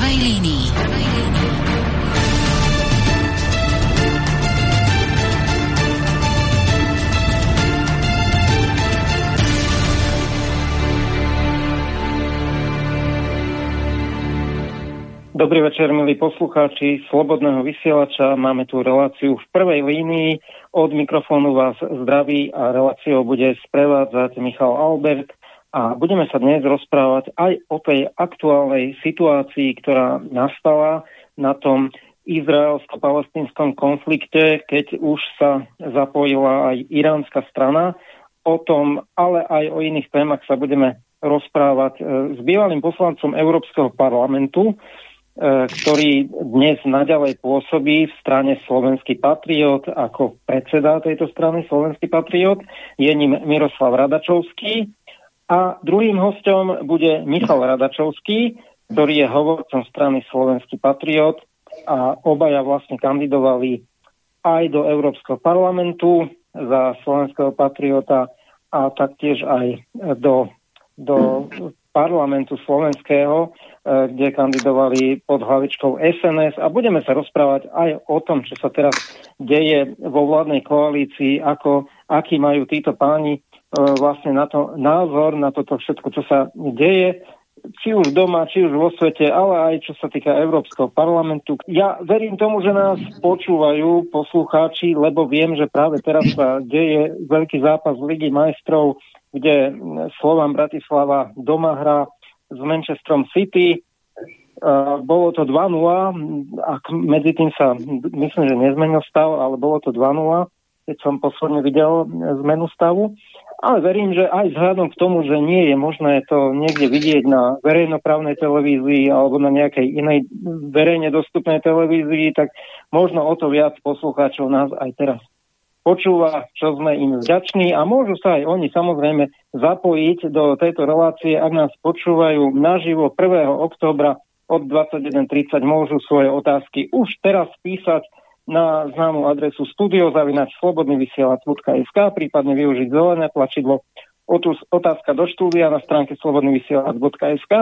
prvej línii. Dobrý večer, milí poslucháči Slobodného vysielača. Máme tu reláciu v prvej línii. Od mikrofónu vás zdraví a reláciou bude sprevádzať Michal Albert. A budeme sa dnes rozprávať aj o tej aktuálnej situácii, ktorá nastala na tom izraelsko-palestinskom konflikte, keď už sa zapojila aj iránska strana. O tom, ale aj o iných témach sa budeme rozprávať eh, s bývalým poslancom Európskeho parlamentu, E, ktorý dnes naďalej pôsobí v strane Slovenský patriot ako predseda tejto strany Slovenský patriot. Je ním Miroslav Radačovský. A druhým hostom bude Michal Radačovský, ktorý je hovorcom strany Slovenský patriot. A obaja vlastne kandidovali aj do Európskeho parlamentu za Slovenského patriota a taktiež aj do, do parlamentu slovenského, e, kde kandidovali pod hlavičkou SNS a budeme sa rozprávať aj o tom, čo sa teraz deje vo vládnej koalícii, ako, aký majú títo páni vlastne na to názor, na toto všetko, čo sa deje, či už doma, či už vo svete, ale aj čo sa týka Európskeho parlamentu. Ja verím tomu, že nás počúvajú poslucháči, lebo viem, že práve teraz sa deje veľký zápas Ligy majstrov kde Slovan Bratislava doma hrá s Manchesterom City. Bolo to 2-0, a medzi tým sa myslím, že nezmenil stav, ale bolo to 2-0, keď som posledne videl zmenu stavu. Ale verím, že aj vzhľadom k tomu, že nie je možné to niekde vidieť na verejnoprávnej televízii alebo na nejakej inej verejne dostupnej televízii, tak možno o to viac poslucháčov nás aj teraz počúva, čo sme im vďační a môžu sa aj oni samozrejme zapojiť do tejto relácie, ak nás počúvajú naživo 1. oktobra od 21.30 môžu svoje otázky už teraz písať na známu adresu studiozavinač.slobodnyvysielac.sk prípadne využiť zelené tlačidlo otázka do štúdia na stránke slobodnyvysielac.sk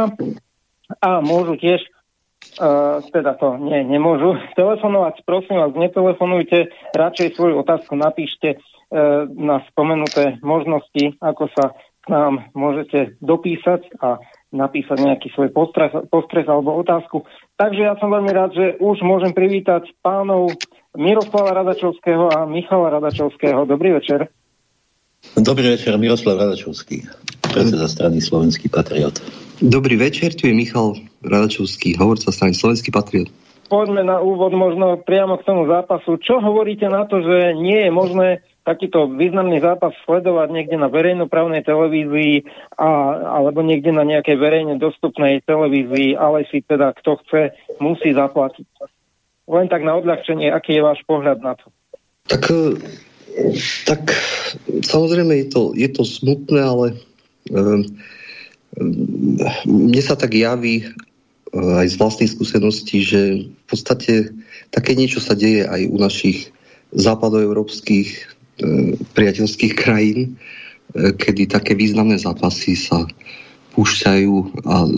a môžu tiež Uh, teda to nie, nemôžu telefonovať. Prosím vás, netelefonujte, radšej svoju otázku napíšte uh, na spomenuté možnosti, ako sa k nám môžete dopísať a napísať nejaký svoj postreh, postreh alebo otázku. Takže ja som veľmi rád, že už môžem privítať pánov Miroslava Radačovského a Michala Radačovského. Dobrý večer. Dobrý večer, Miroslav Radačovský, predseda strany Slovenský patriot. Dobrý večer, tu je Michal Radačovský, hovorca strany Slovenský patriot. Poďme na úvod možno priamo k tomu zápasu. Čo hovoríte na to, že nie je možné takýto významný zápas sledovať niekde na verejnoprávnej televízii a, alebo niekde na nejakej verejne dostupnej televízii, ale si teda kto chce, musí zaplatiť. Len tak na odľahčenie, aký je váš pohľad na to? Tak, e, tak samozrejme je to, je to smutné, ale um, mne sa tak javí aj z vlastnej skúsenosti, že v podstate také niečo sa deje aj u našich západoeurópskych e, priateľských krajín, e, kedy také významné zápasy sa púšťajú a e,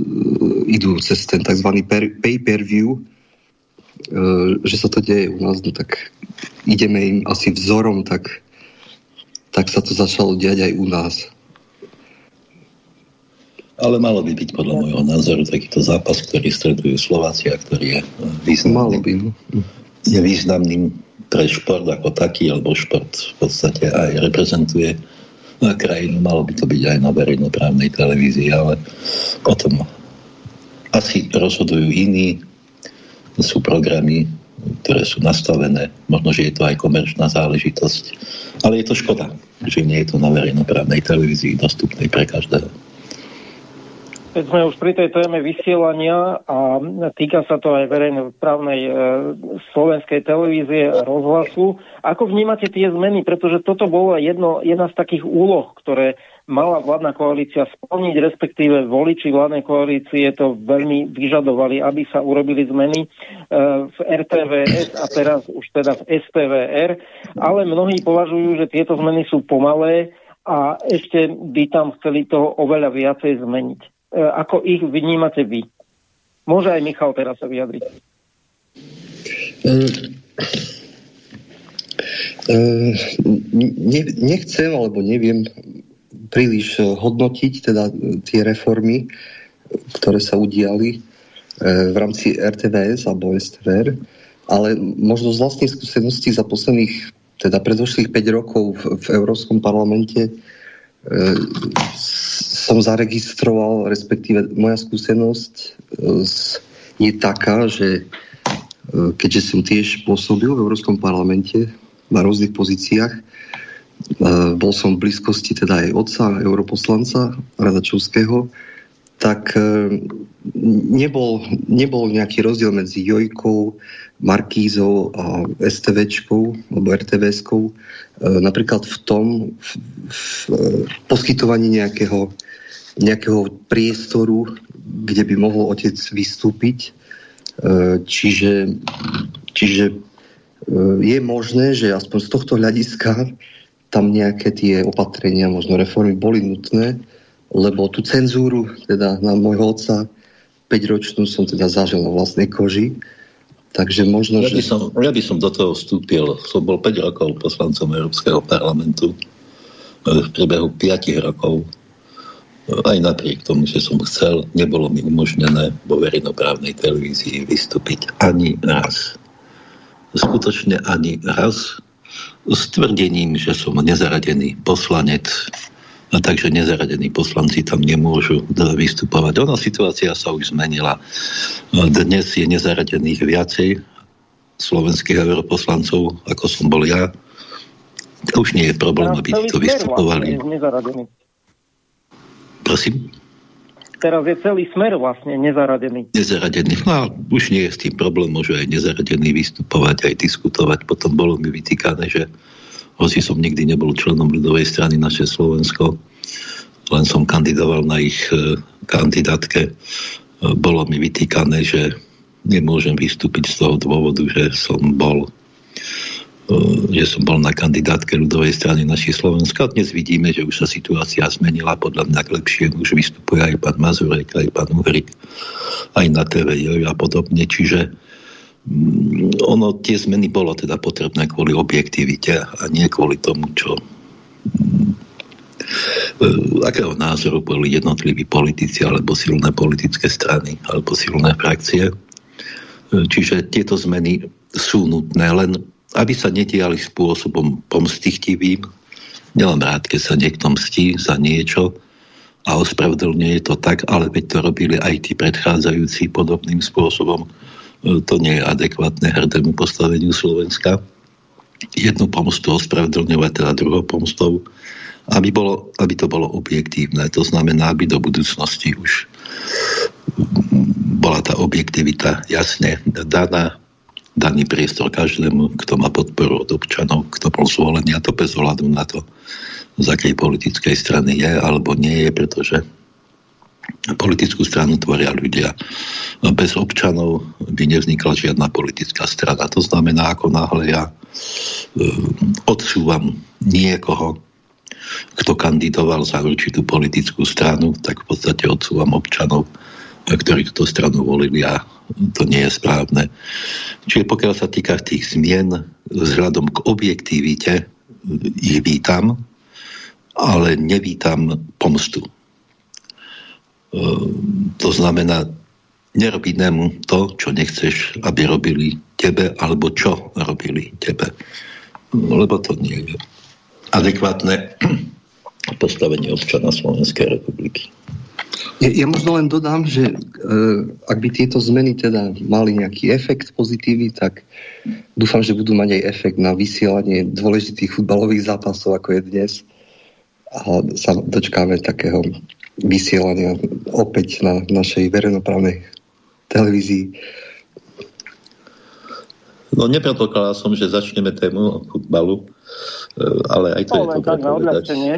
idú cez ten tzv. pay-per-view, že sa to deje u nás, no tak ideme im asi vzorom, tak, tak sa to začalo diať aj u nás. Ale malo by byť podľa môjho názoru takýto zápas, ktorý stredujú Slováci a ktorý je významný. Malo by. No. Je významným pre šport ako taký, alebo šport v podstate aj reprezentuje krajinu. Malo by to byť aj na verejnoprávnej televízii, ale o tom asi rozhodujú iní. Sú programy, ktoré sú nastavené. Možno, že je to aj komerčná záležitosť. Ale je to škoda, že nie je to na verejnoprávnej televízii dostupnej pre každého. Keď sme už pri tej téme vysielania a týka sa to aj verejnoprávnej e, slovenskej televízie rozhlasu, ako vnímate tie zmeny? Pretože toto bola jedno, jedna z takých úloh, ktoré mala vládna koalícia splniť, respektíve voliči vládnej koalície to veľmi vyžadovali, aby sa urobili zmeny e, v RTVS a teraz už teda v STVR, ale mnohí považujú, že tieto zmeny sú pomalé a ešte by tam chceli toho oveľa viacej zmeniť. E, ako ich vnímate vy? Môže aj Michal teraz sa vyjadriť. Uh, ne, nechcem alebo neviem príliš hodnotiť teda tie reformy, ktoré sa udiali v rámci RTVS alebo STVR, ale možno z vlastnej skúsenosti za posledných, teda predošlých 5 rokov v, v Európskom parlamente E, som zaregistroval, respektíve moja skúsenosť e, je taká, že e, keďže som tiež pôsobil v Európskom parlamente na rôznych pozíciách, bol som v blízkosti teda aj otca europoslanca Radačovského, tak nebol, nebol nejaký rozdiel medzi Jojkou, Markízou a STVčkou alebo RTVskou e, napríklad v tom v, v poskytovaní nejakého, nejakého priestoru, kde by mohol otec vystúpiť. Čiže, čiže je možné, že aspoň z tohto hľadiska tam nejaké tie opatrenia, možno reformy boli nutné, lebo tú cenzúru teda na môjho otca 5-ročnú som teda zažil na vlastnej koži. Takže možno, ja by, som, ja by som do toho vstúpil. Som bol 5 rokov poslancom Európskeho parlamentu. V priebehu 5 rokov aj napriek tomu, že som chcel, nebolo mi umožnené vo verejnoprávnej televízii vystúpiť ani raz. Skutočne ani raz s tvrdením, že som nezaradený poslanec a takže nezaradení poslanci tam nemôžu vystupovať. Ona situácia sa už zmenila. Dnes je nezaradených viacej slovenských europoslancov, ako som bol ja. Už nie je problém, aby to vystupovali. Vlastne Prosím? Teraz je celý smer vlastne nezaradený. Nezaradený. No a už nie je s tým problém, môžu aj nezaradený vystupovať, aj diskutovať. Potom bolo mi vytýkané, že hoci som nikdy nebol členom ľudovej strany naše Slovensko, len som kandidoval na ich e, kandidátke. E, bolo mi vytýkané, že nemôžem vystúpiť z toho dôvodu, že som bol že som bol na kandidátke ľudovej strany našej Slovenska. Dnes vidíme, že už sa situácia zmenila podľa mňa k lepšie. Už vystupuje aj pán Mazurek, aj pán Uhrik, aj na TV a podobne. Čiže Mm, ono, tie zmeny bolo teda potrebné kvôli objektivite a nie kvôli tomu, čo mm, e, akého názoru boli jednotliví politici alebo silné politické strany alebo silné frakcie. E, čiže tieto zmeny sú nutné, len aby sa nediali spôsobom pomstichtivým. Nelám rád, keď sa niekto mstí za niečo a ospravedlňuje to tak, ale veď to robili aj tí predchádzajúci podobným spôsobom to nie je adekvátne hrdému postaveniu Slovenska. Jednu pomstu ospravedlňovať teda druhou pomstou, aby, bolo, aby to bolo objektívne. To znamená, aby do budúcnosti už bola tá objektivita jasne daná, daný priestor každému, kto má podporu od občanov, kto bol zvolený a to bez ohľadu na to, z akej politickej strany je alebo nie je, pretože politickú stranu tvoria ľudia. Bez občanov by nevznikla žiadna politická strana. To znamená, ako náhle ja e, odsúvam niekoho, kto kandidoval za určitú politickú stranu, tak v podstate odsúvam občanov, ktorí túto stranu volili a to nie je správne. Čiže pokiaľ sa týka tých zmien vzhľadom k objektivite, ich vítam, ale nevítam pomstu Ehm, to znamená, nerobiť inému to, čo nechceš, aby robili tebe, alebo čo robili tebe. Lebo to nie je adekvátne postavenie občana Slovenskej republiky. Ja, ja možno len dodám, že e, ak by tieto zmeny teda mali nejaký efekt pozitívny, tak dúfam, že budú mať aj efekt na vysielanie dôležitých futbalových zápasov, ako je dnes. A sa dočkáme takého vysielania opäť na našej verejnoprávnej televízii. No nepredpokladal som, že začneme tému futbalu, e, ale aj to no, je to tak na odľahčenie.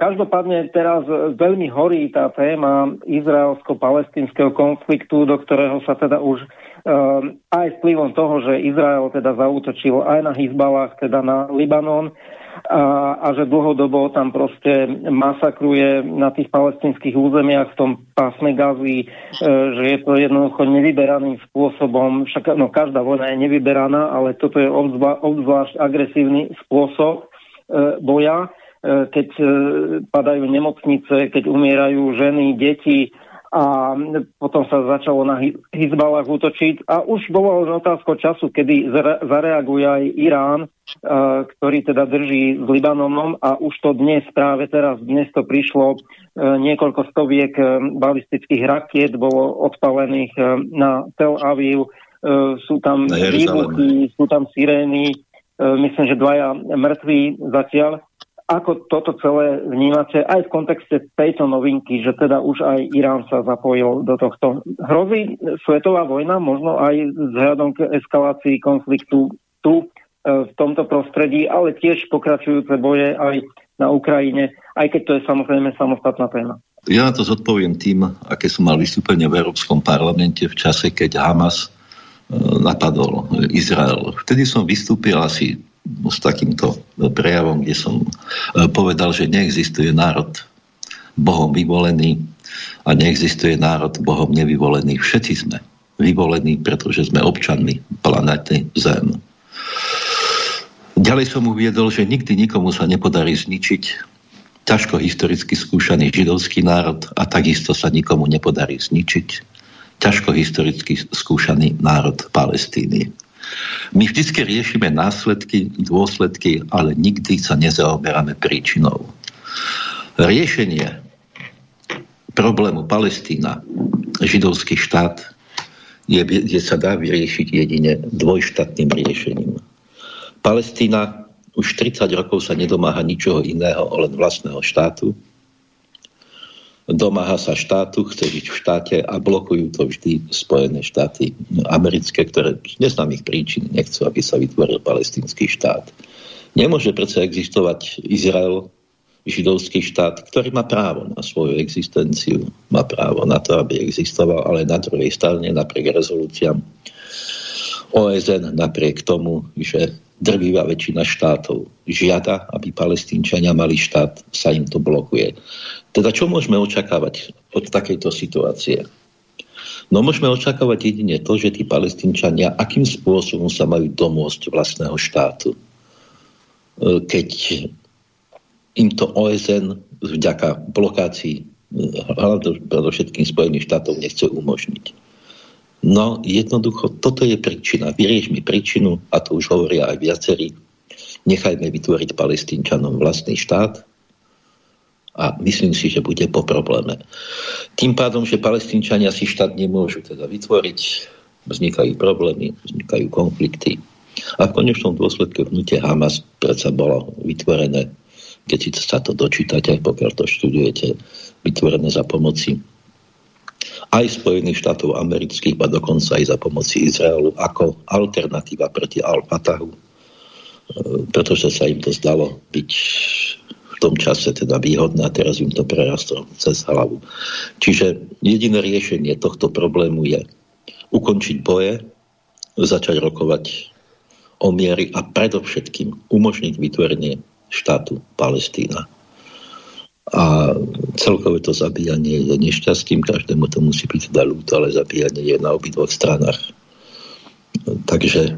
Každopádne teraz veľmi horí tá téma izraelsko-palestinského konfliktu, do ktorého sa teda už um, aj vplyvom toho, že Izrael teda zautočil aj na Hizbalách, teda na Libanon, a, a že dlhodobo tam proste masakruje na tých palestinských územiach v tom pásme Gazy, e, že je to jednoducho nevyberaným spôsobom, však no, každá vojna je nevyberaná, ale toto je obzvlášť agresívny spôsob e, boja, e, keď e, padajú nemocnice, keď umierajú ženy, deti, a potom sa začalo na Hizbalách útočiť. A už bolo len otázka času, kedy zareaguje aj Irán, ktorý teda drží s Libanonom a už to dnes, práve teraz, dnes to prišlo, e, niekoľko stoviek e, balistických rakiet bolo odpalených e, na Tel Aviv, sú tam výbuchy, sú tam sirény, myslím, že dvaja mŕtvi zatiaľ ako toto celé vnímate aj v kontexte tejto novinky, že teda už aj Irán sa zapojil do tohto. Hrozí svetová vojna možno aj vzhľadom k eskalácii konfliktu tu e, v tomto prostredí, ale tiež pokračujúce boje aj na Ukrajine, aj keď to je samozrejme samostatná téma. Ja na to zodpoviem tým, aké som mal vystúpenie v Európskom parlamente v čase, keď Hamas e, napadol Izrael. Vtedy som vystúpil asi s takýmto prejavom, kde som e, povedal, že neexistuje národ Bohom vyvolený a neexistuje národ Bohom nevyvolený. Všetci sme vyvolení, pretože sme občanmi planety Zem. Ďalej som uviedol, že nikdy nikomu sa nepodarí zničiť ťažko historicky skúšaný židovský národ a takisto sa nikomu nepodarí zničiť ťažko historicky skúšaný národ Palestíny. My vždy riešime následky, dôsledky, ale nikdy sa nezaoberáme príčinou. Riešenie problému Palestína, židovský štát, je, je sa dá vyriešiť jedine dvojštátnym riešením. Palestína už 30 rokov sa nedomáha ničoho iného, len vlastného štátu, domáha sa štátu, chce žiť v štáte a blokujú to vždy Spojené štáty americké, ktoré z neznámych príčin nechcú, aby sa vytvoril palestínsky štát. Nemôže predsa existovať Izrael, židovský štát, ktorý má právo na svoju existenciu, má právo na to, aby existoval, ale na druhej strane napriek rezolúciám OSN, napriek tomu, že drvivá väčšina štátov žiada, aby palestínčania mali štát, sa im to blokuje. Teda čo môžeme očakávať od takejto situácie? No môžeme očakávať jedine to, že tí palestínčania akým spôsobom sa majú domôcť vlastného štátu. E, keď im to OSN vďaka blokácii hlavne všetkým Spojených štátov nechce umožniť. No jednoducho, toto je príčina. Vyrieš mi príčinu, a to už hovoria aj viacerí, nechajme vytvoriť palestínčanom vlastný štát, a myslím si, že bude po probléme. Tým pádom, že palestínčania si štát nemôžu teda vytvoriť, vznikajú problémy, vznikajú konflikty. A v konečnom dôsledku vnutie Hamas predsa bolo vytvorené, keď si sa to dočítate, pokiaľ to študujete, vytvorené za pomoci aj Spojených štátov amerických a dokonca aj za pomoci Izraelu ako alternatíva proti Al-Fatahu, e, pretože sa im to zdalo byť tom čase teda výhodné a teraz im to prerastlo cez hlavu. Čiže jediné riešenie tohto problému je ukončiť boje, začať rokovať o miery a predovšetkým umožniť vytvorenie štátu Palestína. A celkové to zabíjanie je nešťastím, každému to musí byť teda ľúto, ale zabíjanie je na obidvoch stranách. Takže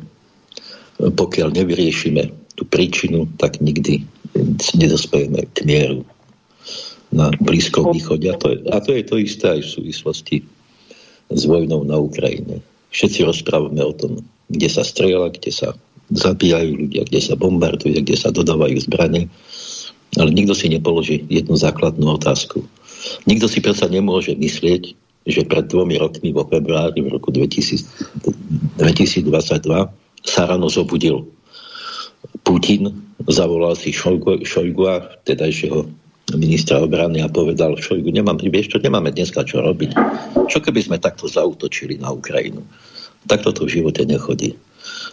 pokiaľ nevyriešime tú príčinu, tak nikdy nedospejeme k mieru na Blízkom východe. A to, je, a to je to isté aj v súvislosti s vojnou na Ukrajine. Všetci rozprávame o tom, kde sa strieľa, kde sa zabíjajú ľudia, kde sa bombarduje, kde sa dodávajú zbranie. Ale nikto si nepoloží jednu základnú otázku. Nikto si predsa nemôže myslieť, že pred dvomi rokmi vo februári v roku 2000, 2022 sa ráno zobudil Putin zavolal si Šojgu, Šojgua, tedajšieho ministra obrany a povedal Šojgu, nemám, vieš čo, nemáme dneska čo robiť. Čo keby sme takto zautočili na Ukrajinu? Takto to v živote nechodí.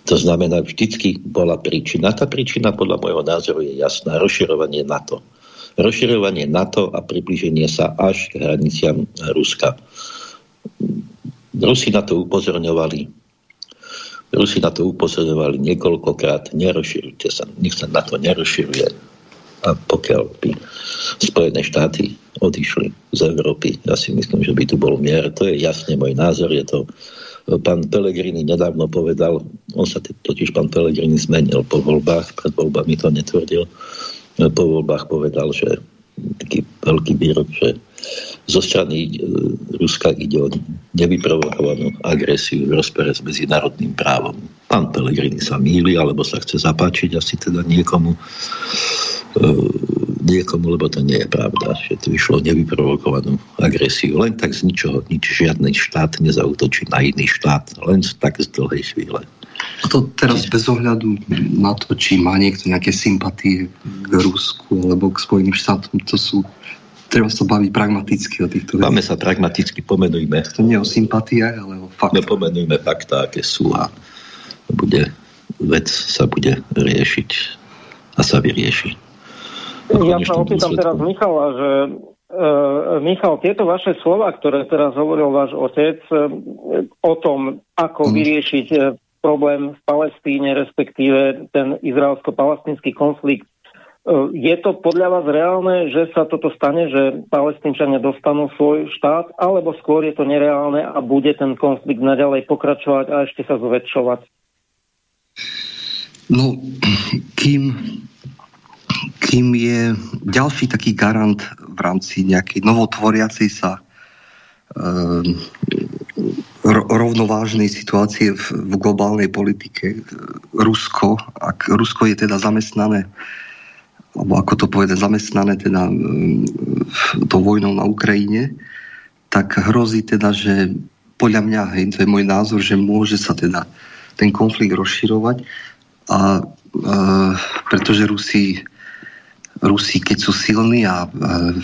To znamená, vždycky bola príčina. Tá príčina podľa môjho názoru je jasná. Rozširovanie NATO. rozširovanie NATO a približenie sa až k hraniciam Ruska. Rusi na to upozorňovali. Rusi na to upozorňovali niekoľkokrát. Nerozširujte sa. Nech sa na to nerozširuje. A pokiaľ by Spojené štáty odišli z Európy, ja si myslím, že by tu bol mier. To je jasne môj názor. Je to pán Pelegrini nedávno povedal, on sa totiž pán Pelegrini zmenil po voľbách, pred voľbami to netvrdil, po voľbách povedal, že taký veľký výrok, že zo strany e, Ruska ide o nevyprovokovanú agresiu v rozpore s medzinárodným právom. Pán Pelegrini sa míli, alebo sa chce zapáčiť asi teda niekomu E, niekomu, lebo to nie je pravda, že to vyšlo nevyprovokovanú agresiu. Len tak z ničoho, nič, žiadny štát nezautočí na iný štát, len tak z dlhej chvíle. A to teraz bez ohľadu na to, či má niekto nejaké sympatie k Rusku alebo k Spojeným štátom, to sú treba sa baviť pragmaticky o týchto veciach. Máme sa pragmaticky, pomenujme. To nie o sympatiách, ale o faktách. No, pomenujme fakta, aké sú a bude, vec sa bude riešiť a sa vyrieši. Ja sa opýtam teraz Michala, že Uh, Michal, tieto vaše slova, ktoré teraz hovoril váš otec uh, o tom, ako mm. vyriešiť uh, problém v Palestíne, respektíve ten izraelsko-palestínsky konflikt, je to podľa vás reálne, že sa toto stane, že palestínčania dostanú svoj štát, alebo skôr je to nereálne a bude ten konflikt naďalej pokračovať a ešte sa zväčšovať? No, kým kým je ďalší taký garant v rámci nejakej novotvoriacej sa uh, rovnovážnej situácie v, v globálnej politike Rusko, ak Rusko je teda zamestnané alebo ako to povede, zamestnané teda to vojnou na Ukrajine, tak hrozí teda, že podľa mňa, hej, to je môj názor, že môže sa teda ten konflikt rozširovať a a pretože Rusi Rusi, keď sú silní a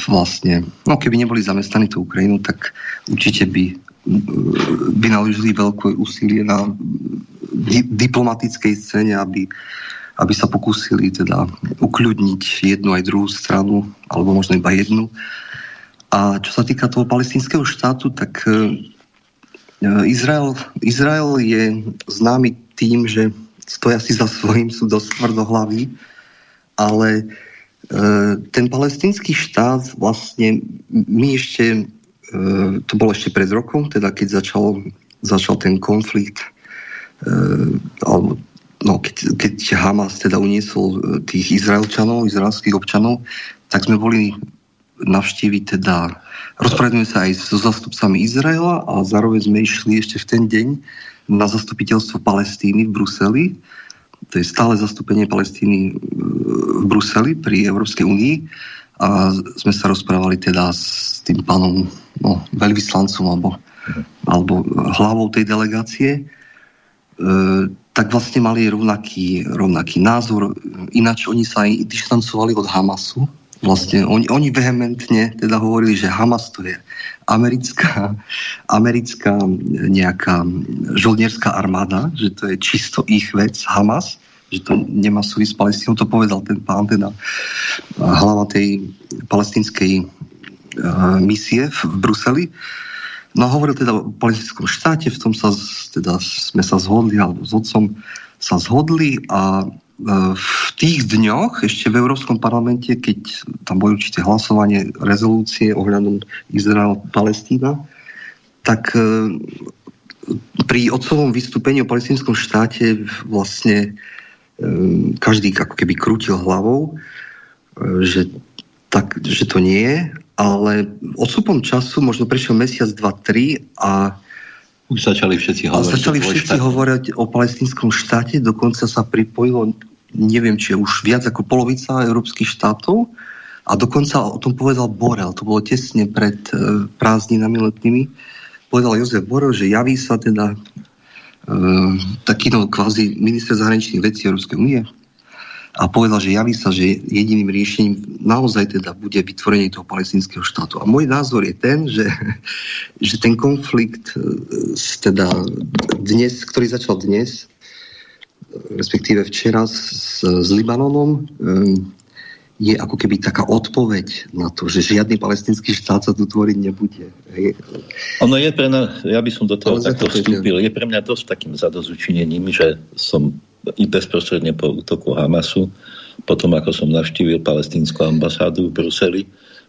vlastne, no keby neboli zamestnaní tú Ukrajinu, tak určite by by naložili veľké úsilie na di- diplomatickej scéne, aby, aby sa pokúsili teda ukľudniť jednu aj druhú stranu, alebo možno iba jednu. A čo sa týka toho palestinského štátu, tak e, Izrael, Izrael je známy tým, že stoja si za svojím, sú dosť tvrdohlaví, ale E, ten palestinský štát vlastne my ešte, e, to bolo ešte pred rokom, teda keď začal, začal ten konflikt, e, alebo no, keď, keď Hamas teda uniesol tých Izraelčanov, izraelských občanov, tak sme boli navštíviť teda, rozprávame sa aj so zastupcami Izraela a zároveň sme išli ešte v ten deň na zastupiteľstvo Palestíny v Bruseli, to je stále zastúpenie Palestíny e, v Bruseli pri Európskej únii a sme sa rozprávali teda s tým pánom no, veľvyslancom alebo, alebo hlavou tej delegácie, e, tak vlastne mali rovnaký, rovnaký názor. Ináč oni sa aj dištancovali od Hamasu. Vlastne oni, oni vehementne teda hovorili, že Hamas to je americká, americká nejaká žoldnierská armáda, že to je čisto ich vec, Hamas, že to nemá súvisť s Palestínou, to povedal ten pán, teda hlava tej palestinskej uh, misie v Bruseli. No hovoril teda o palestinskom štáte, v tom sa, teda sme sa zhodli, alebo s otcom sa zhodli a v tých dňoch ešte v Európskom parlamente, keď tam boli určité hlasovanie, rezolúcie ohľadom Izrael-Palestína, tak e, pri otcovom vystúpení o palestínskom štáte vlastne e, každý ako keby krútil hlavou, e, že, tak, že to nie je, ale odstupom času, možno prešiel mesiac, dva, tri a už začali všetci hovoriť. začali všetci hovoriť o palestinskom štáte, dokonca sa pripojilo, neviem, či už viac ako polovica európskych štátov a dokonca o tom povedal Borel, to bolo tesne pred e, prázdninami letnými, povedal Jozef Borel, že javí sa teda e, taký no kvázi minister zahraničných vecí Európskej únie, a povedal, že javí sa, že jediným riešením naozaj teda bude vytvorenie toho palestinského štátu. A môj názor je ten, že, že ten konflikt e, teda dnes, ktorý začal dnes, respektíve včera s, s Libanonom, e, je ako keby taká odpoveď na to, že žiadny palestinský štát sa tu tvoriť nebude. Ono je pre mňa, ja by som do toho Ale takto vstúpil, je pre mňa dosť takým zadozučinením, že som i bezprostredne po útoku Hamasu, potom ako som navštívil palestínsku ambasádu v Bruseli,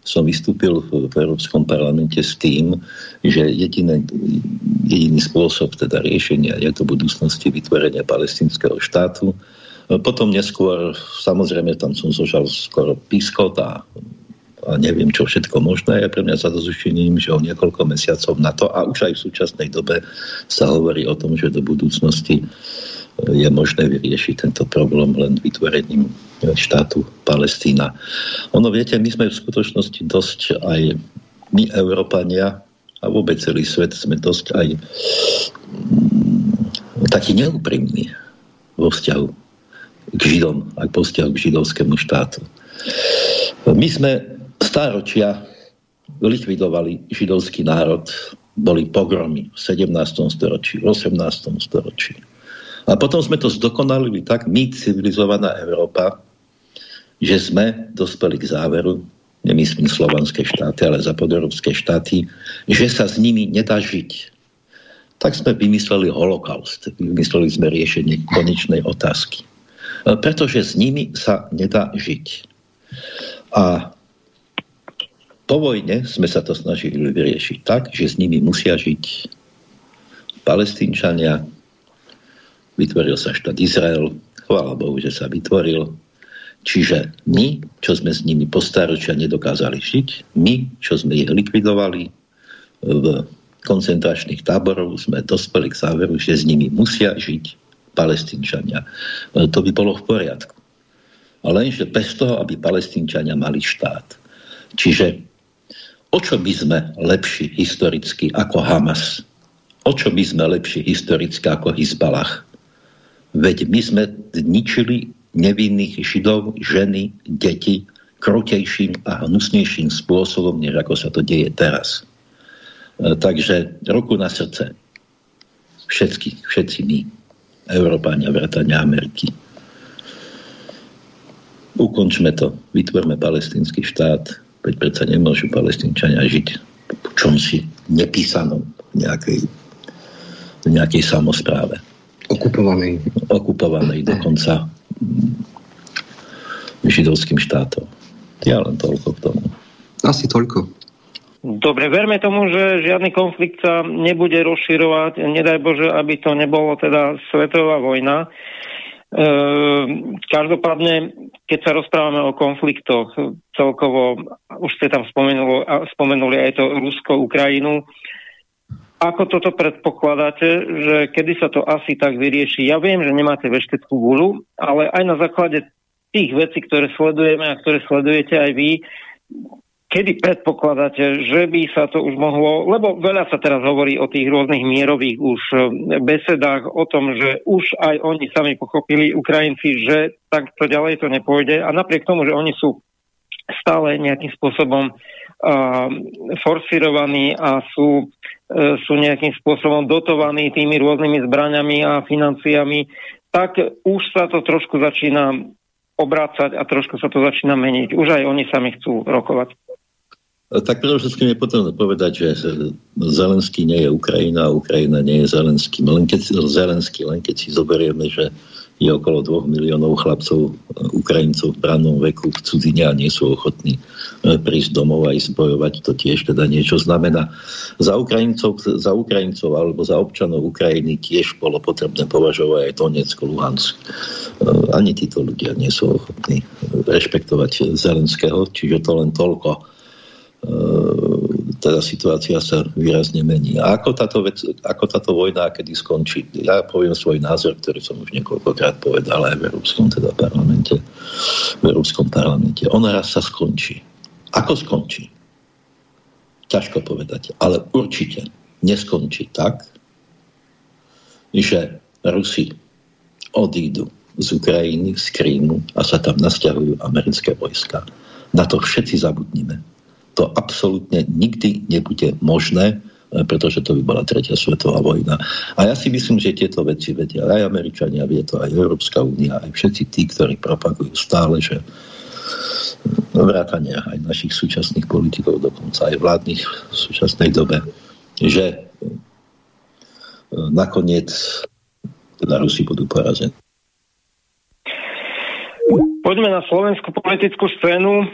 som vystúpil v Európskom parlamente s tým, že jediné, jediný spôsob teda riešenia je to budúcnosti vytvorenia palestinského štátu, potom neskôr, samozrejme, tam som zožal skoro piskot a, a neviem, čo všetko možné. Je pre mňa zadozučením, že o niekoľko mesiacov na to a už aj v súčasnej dobe sa hovorí o tom, že do budúcnosti je možné vyriešiť tento problém len vytvorením štátu Palestína. Ono, viete, my sme v skutočnosti dosť aj my, Európania, a vôbec celý svet sme dosť aj mm, taký neúprimní vo vzťahu k Židom a k vzťahu k židovskému štátu. My sme stáročia likvidovali židovský národ, boli pogromy v 17. storočí, v 18. storočí. A potom sme to zdokonalili tak, my, civilizovaná Európa, že sme dospeli k záveru, nemyslím slovanské štáty, ale západoeurópske štáty, že sa s nimi nedá žiť. Tak sme vymysleli holokaust. Vymysleli sme riešenie konečnej otázky. E, pretože s nimi sa nedá žiť. A po vojne sme sa to snažili vyriešiť tak, že s nimi musia žiť palestínčania, vytvoril sa štát Izrael, chvála Bohu, že sa vytvoril. Čiže my, čo sme s nimi postaročia nedokázali žiť, my, čo sme ich likvidovali v koncentračných táboroch, sme dospeli k záveru, že s nimi musia žiť palestínčania. E, to by bolo v poriadku. Ale lenže bez toho, aby palestínčania mali štát. Čiže o čo by sme lepší historicky ako Hamas? O čo by sme lepší historicky ako Hizbalach? Veď my sme ničili nevinných židov, ženy, deti krutejším a hnusnejším spôsobom, než ako sa to deje teraz. E, takže roku na srdce. Všetky, všetci my. Európania, vrátania Ameriky. Ukončme to, vytvorme palestinský štát, veď predsa nemôžu palestínčania žiť v čomsi nepísanom v nejakej, v nejakej samozpráve. Okupovanej. Okupovanej dokonca židovským štátom. Ja len toľko k tomu. Asi toľko. Dobre, verme tomu, že žiadny konflikt sa nebude rozširovať. Nedaj Bože, aby to nebolo teda svetová vojna. E, každopádne, keď sa rozprávame o konfliktoch celkovo, už ste tam spomenuli, spomenuli aj to Rusko, Ukrajinu, ako toto predpokladáte, že kedy sa to asi tak vyrieši? Ja viem, že nemáte vešteckú gulu, ale aj na základe tých vecí, ktoré sledujeme a ktoré sledujete aj vy, kedy predpokladáte, že by sa to už mohlo, lebo veľa sa teraz hovorí o tých rôznych mierových už e, besedách o tom, že už aj oni sami pochopili, Ukrajinci, že takto ďalej to nepôjde a napriek tomu, že oni sú stále nejakým spôsobom uh, forsirovaní a sú, sú nejakým spôsobom dotovaní tými rôznymi zbraňami a financiami, tak už sa to trošku začína obrácať a trošku sa to začína meniť. Už aj oni sami chcú rokovať. Tak predovšetkým je potrebné povedať, že Zelenský nie je Ukrajina a Ukrajina nie je Zelenský. Len keď, Zelenský, len keď si zoberieme, že je okolo dvoch miliónov chlapcov, Ukrajincov v brannom veku v cudzine a nie sú ochotní e, prísť domov a ísť bojovať, to tiež teda niečo znamená. Za Ukrajincov, za Ukrajincov alebo za občanov Ukrajiny tiež bolo potrebné považovať aj Donetsk, Luhansk. E, ani títo ľudia nie sú ochotní rešpektovať Zelenského, čiže to len toľko E, teda situácia sa výrazne mení. A ako táto, vec, ako táto vojna kedy skončí? Ja poviem svoj názor, ktorý som už niekoľkokrát povedal aj v Európskom teda parlamente. V Európskom parlamente. Ona raz sa skončí. Ako skončí? Ťažko povedať. Ale určite neskončí tak, že Rusi odídu z Ukrajiny, z Krímu a sa tam nasťahujú americké vojska. Na to všetci zabudnime to absolútne nikdy nebude možné, pretože to by bola tretia svetová vojna. A ja si myslím, že tieto veci vedia aj Američania, vie to aj Európska únia, aj všetci tí, ktorí propagujú stále, že vrátania aj našich súčasných politikov, dokonca aj vládnych v súčasnej dobe, že e, nakoniec teda Rusi budú porazení. Poďme na slovenskú politickú scénu. E,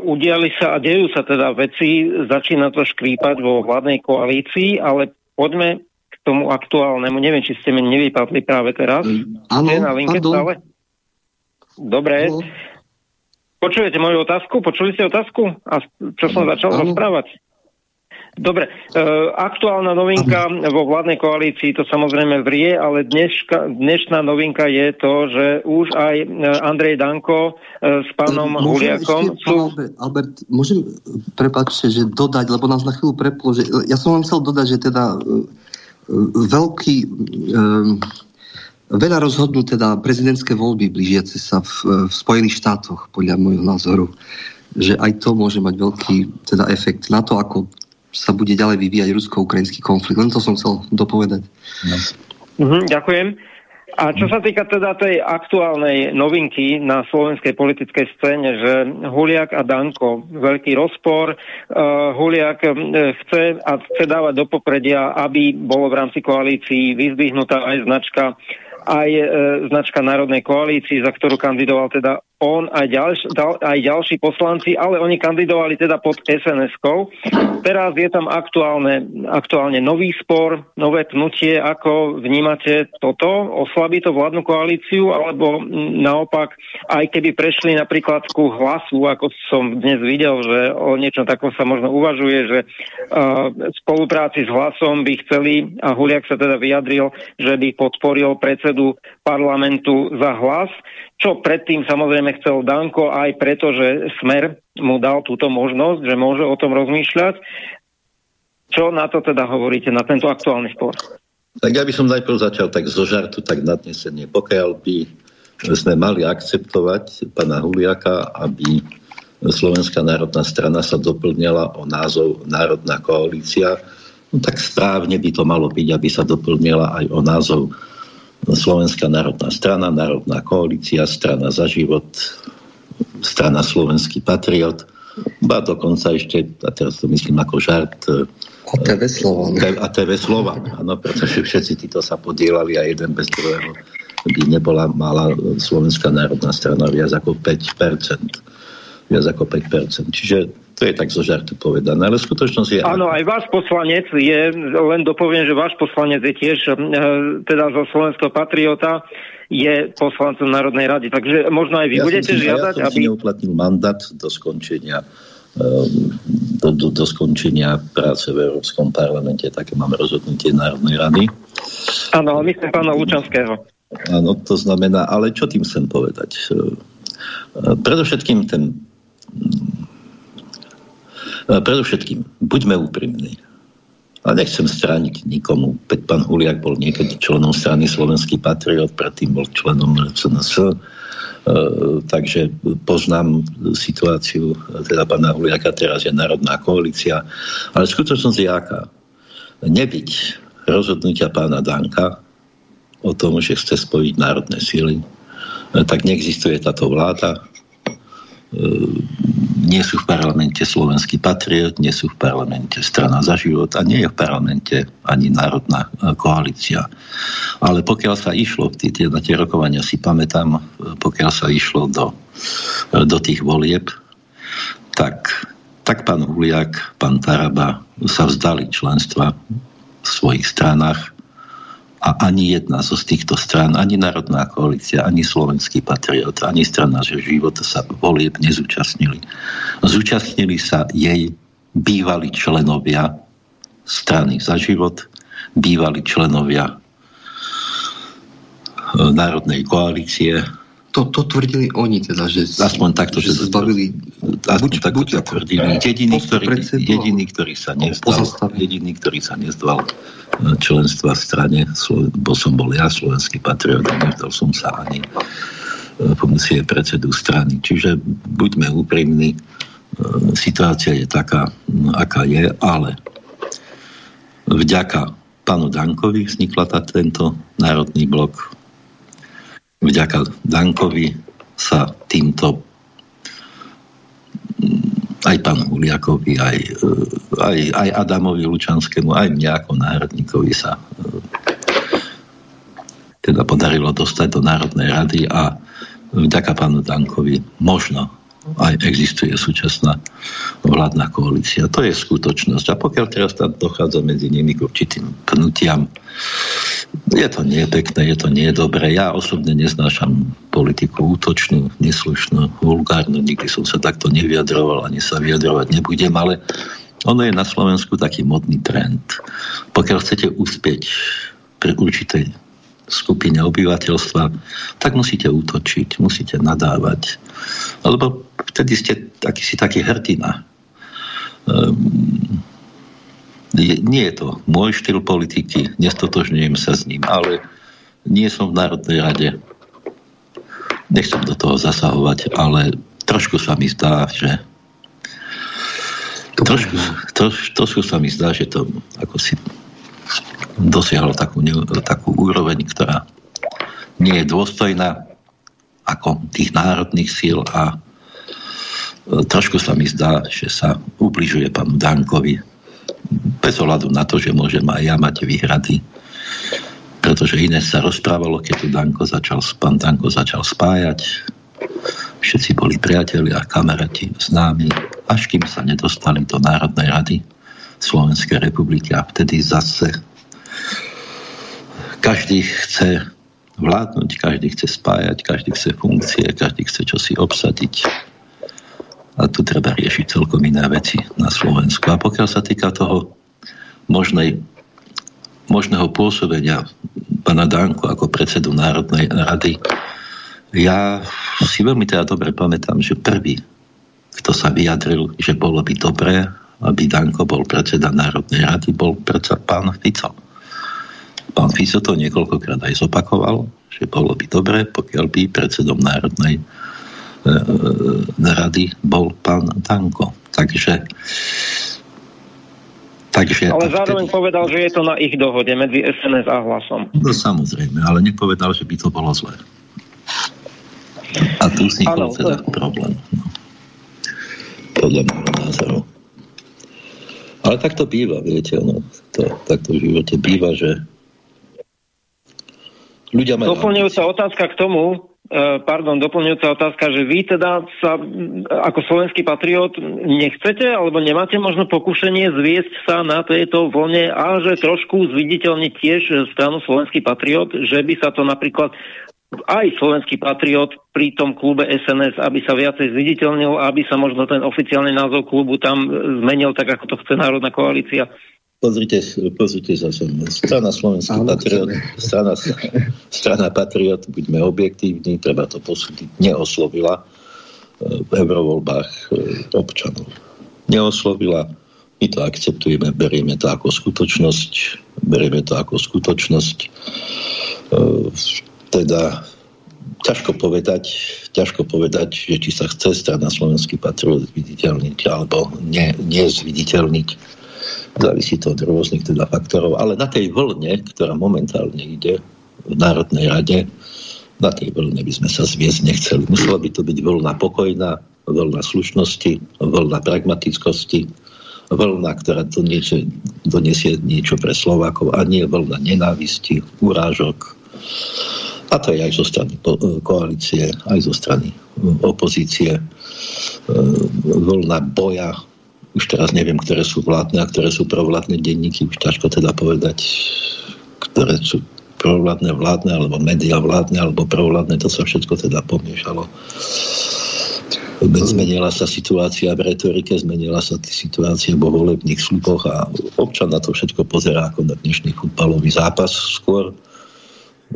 udiali sa a dejú sa teda veci, začína to škrípať vo vládnej koalícii, ale poďme k tomu aktuálnemu. Neviem, či ste mi nevypadli práve teraz. Áno, na linke stále? Dobre. No. Počujete moju otázku? Počuli ste otázku? A čo som začal rozprávať? Dobre, e, aktuálna novinka vo vládnej koalícii to samozrejme vrie, ale dneška, dnešná novinka je to, že už aj e, Andrej Danko e, s pánom môžem Huliakom ešte, sú... Albert, Albert, môžem, prepáčte, že dodať, lebo nás na chvíľu preplo, že ja som vám chcel dodať, že teda e, e veľký... E, veľa rozhodnú teda prezidentské voľby blížiace sa v, v Spojených štátoch, podľa môjho názoru že aj to môže mať veľký teda efekt na to, ako sa bude ďalej vyvíjať rusko-ukrajinský konflikt. Len to som chcel dopovedať. No. Mhm, ďakujem. A čo sa týka teda tej aktuálnej novinky na slovenskej politickej scéne, že Huliak a Danko, veľký rozpor, uh, Huliak uh, chce a chce dávať do popredia, aby bolo v rámci koalícií vyzdvihnutá aj značka aj e, značka Národnej koalícii, za ktorú kandidoval teda on aj, ďalš, aj ďalší poslanci, ale oni kandidovali teda pod SNS-kou. Teraz je tam aktuálne, aktuálne nový spor, nové pnutie. Ako vnímate toto? Oslabí to vládnu koalíciu? Alebo naopak, aj keby prešli napríklad ku hlasu, ako som dnes videl, že o niečom takom sa možno uvažuje, že uh, spolupráci s hlasom by chceli, a Huliak sa teda vyjadril, že by podporil predsedu parlamentu za hlas čo predtým samozrejme chcel Danko aj preto, že Smer mu dal túto možnosť, že môže o tom rozmýšľať. Čo na to teda hovoríte, na tento aktuálny spor? Tak ja by som najprv začal tak zo žartu, tak nadnesenie. Pokiaľ by sme mali akceptovať pana Huliaka, aby Slovenská národná strana sa doplňala o názov Národná koalícia, no tak správne by to malo byť, aby sa doplnila aj o názov Slovenská národná strana, Národná koalícia, strana za život, strana Slovenský patriot, ba dokonca ešte, a teraz to myslím ako žart, a TV Slovan. A TV Slovan, áno, pretože všetci títo sa podielali a jeden bez druhého by nebola mala Slovenská národná strana viac ako 5%. Viac ako 5%. Čiže to je tak zo žartu povedané, ale skutočnosť je... Áno, aj váš poslanec je, len dopoviem, že váš poslanec je tiež e, teda zo Slovenského patriota, je poslancom Národnej rady. Takže možno aj vy ja budete si, žiadať, ja som aby... si neuplatnil mandát do skončenia ehm, do, do, do skončenia práce v Európskom parlamente. Také máme rozhodnutie Národnej rady. Áno, ale myslím pána Lučanského. Áno, to znamená, ale čo tým chcem povedať? E, e, predovšetkým ten E, predovšetkým, buďme úprimní. A nechcem strániť nikomu. Peť pán Huliak bol niekedy členom strany Slovenský patriot, predtým bol členom SNS, e, takže poznám situáciu teda pána Huliaka, teraz je Národná koalícia. Ale skutočnosť je aká? Nebyť rozhodnutia pána Danka o tom, že chce spojiť národné síly, e, tak neexistuje táto vláda, nie sú v parlamente slovenský patriot, nie sú v parlamente strana za život a nie je v parlamente ani národná e, koalícia. Ale pokiaľ sa išlo, tie, na tie rokovania si pamätám, e, pokiaľ sa išlo do, e, do tých volieb, tak, tak pán Huliak, pán Taraba sa vzdali členstva v svojich stranách a ani jedna zo z týchto strán, ani Národná koalícia, ani Slovenský patriot, ani strana že života sa volieb nezúčastnili. Zúčastnili sa jej bývalí členovia strany za život, bývalí členovia e, Národnej koalície, to, to tvrdili oni teda, že, aspoň takto, že, že zbavili aspoň buď, takto buď tvrdili. Jediný, ktorý, jediný, ktorý sa nezdal, jediný, ktorý sa nezdal členstva v strane, bo som bol ja slovenský patriot, nevzdal som sa ani funkcie predsedu strany. Čiže buďme úprimní, e, situácia je taká, aká je, ale vďaka pánu Dankovi vznikla tá, tento národný blok vďaka Dankovi sa týmto aj pánu Huliakovi, aj, aj, aj Adamovi Lučanskému, aj mne ako náhradníkovi sa teda podarilo dostať do Národnej rady a vďaka pánu Dankovi možno aj existuje súčasná vládna koalícia. To je skutočnosť. A pokiaľ teraz tam dochádza medzi nimi k určitým pnutiam, je to nie pekné, je to nie dobré. Ja osobne neznášam politiku útočnú, neslušnú, vulgárnu. Nikdy som sa takto nevyjadroval, ani sa vyjadrovať nebudem, ale ono je na Slovensku taký modný trend. Pokiaľ chcete uspieť pre určitej skupine obyvateľstva, tak musíte útočiť, musíte nadávať. Lebo vtedy ste taký, si taký hrdina. Um, nie je to môj štýl politiky, nestotožňujem sa s ním, ale nie som v Národnej rade. Nechcem do toho zasahovať, ale trošku sa mi zdá, že trošku, troš, trošku sa mi zdá, že to ako si dosiahol takú, takú úroveň, ktorá nie je dôstojná ako tých národných síl a e, trošku sa mi zdá, že sa ubližuje panu Dankovi bez ohľadu na to, že môžem aj ja mať výhrady pretože iné sa rozprávalo, keď tu Danko začal, pán Danko začal spájať. Všetci boli priatelia, kamerati, známi, až kým sa nedostali do Národnej rady Slovenskej republiky a vtedy zase každý chce vládnuť, každý chce spájať, každý chce funkcie, každý chce čosi obsadiť. A tu treba riešiť celkom iné veci na Slovensku. A pokiaľ sa týka toho možnej, možného pôsobenia pana Danku ako predsedu Národnej rady, ja si veľmi teda dobre pamätám, že prvý, kto sa vyjadril, že bolo by dobré, aby Danko bol predseda Národnej rady, bol predsa pán Fico. Pán Fico to niekoľkokrát aj zopakoval, že bolo by dobre, pokiaľ by predsedom Národnej e, e, rady bol pán Danko. Takže Takže, ale zároveň vtedy... povedal, že je to na ich dohode medzi SNS a hlasom. No samozrejme, ale nepovedal, že by to bolo zlé. A tu bol teda to... problém. No. Podľa môjho názoru. Ale tak to býva, viete, no, to, tak to v živote býva, že Ľudia majú... Doplňujúca otázka k tomu, e, pardon, doplňujúca otázka, že vy teda sa ako slovenský patriot nechcete alebo nemáte možno pokušenie zviesť sa na tejto vlne a že trošku zviditeľniť tiež stranu slovenský patriot, že by sa to napríklad aj slovenský patriot pri tom klube SNS, aby sa viacej zviditeľnil, aby sa možno ten oficiálny názov klubu tam zmenil tak, ako to chce Národná koalícia. Pozrite, pozrite sa sem. Strana Slovenský patriot, strana, strana patriot, buďme objektívni, treba to posúdiť, neoslovila eh, v eurovoľbách eh, občanov. Neoslovila, my to akceptujeme, berieme to ako skutočnosť, berieme to ako skutočnosť. Eh, teda ťažko povedať, ťažko povedať, že či sa chce strana Slovenský patriot zviditeľniť alebo nie, nie zviditeľniť Závisí to od rôznych teda faktorov, ale na tej vlne, ktorá momentálne ide v Národnej rade, na tej vlne by sme sa zviesť nechceli. Musela by to byť vlna pokojná, vlna slušnosti, vlna pragmatickosti, vlna, ktorá to niečo, donesie niečo pre Slovákov a nie vlna nenávisti, urážok. A to je aj zo strany koalície, aj zo strany opozície. Vlna boja už teraz neviem, ktoré sú vládne a ktoré sú provládne denníky, už ťažko teda povedať, ktoré sú provládne vládne, alebo média vládne, alebo provládne, to sa všetko teda pomiešalo. Zmenila sa situácia v retorike, zmenila sa situácia vo volebných sluboch a občan na to všetko pozerá ako na dnešný futbalový zápas skôr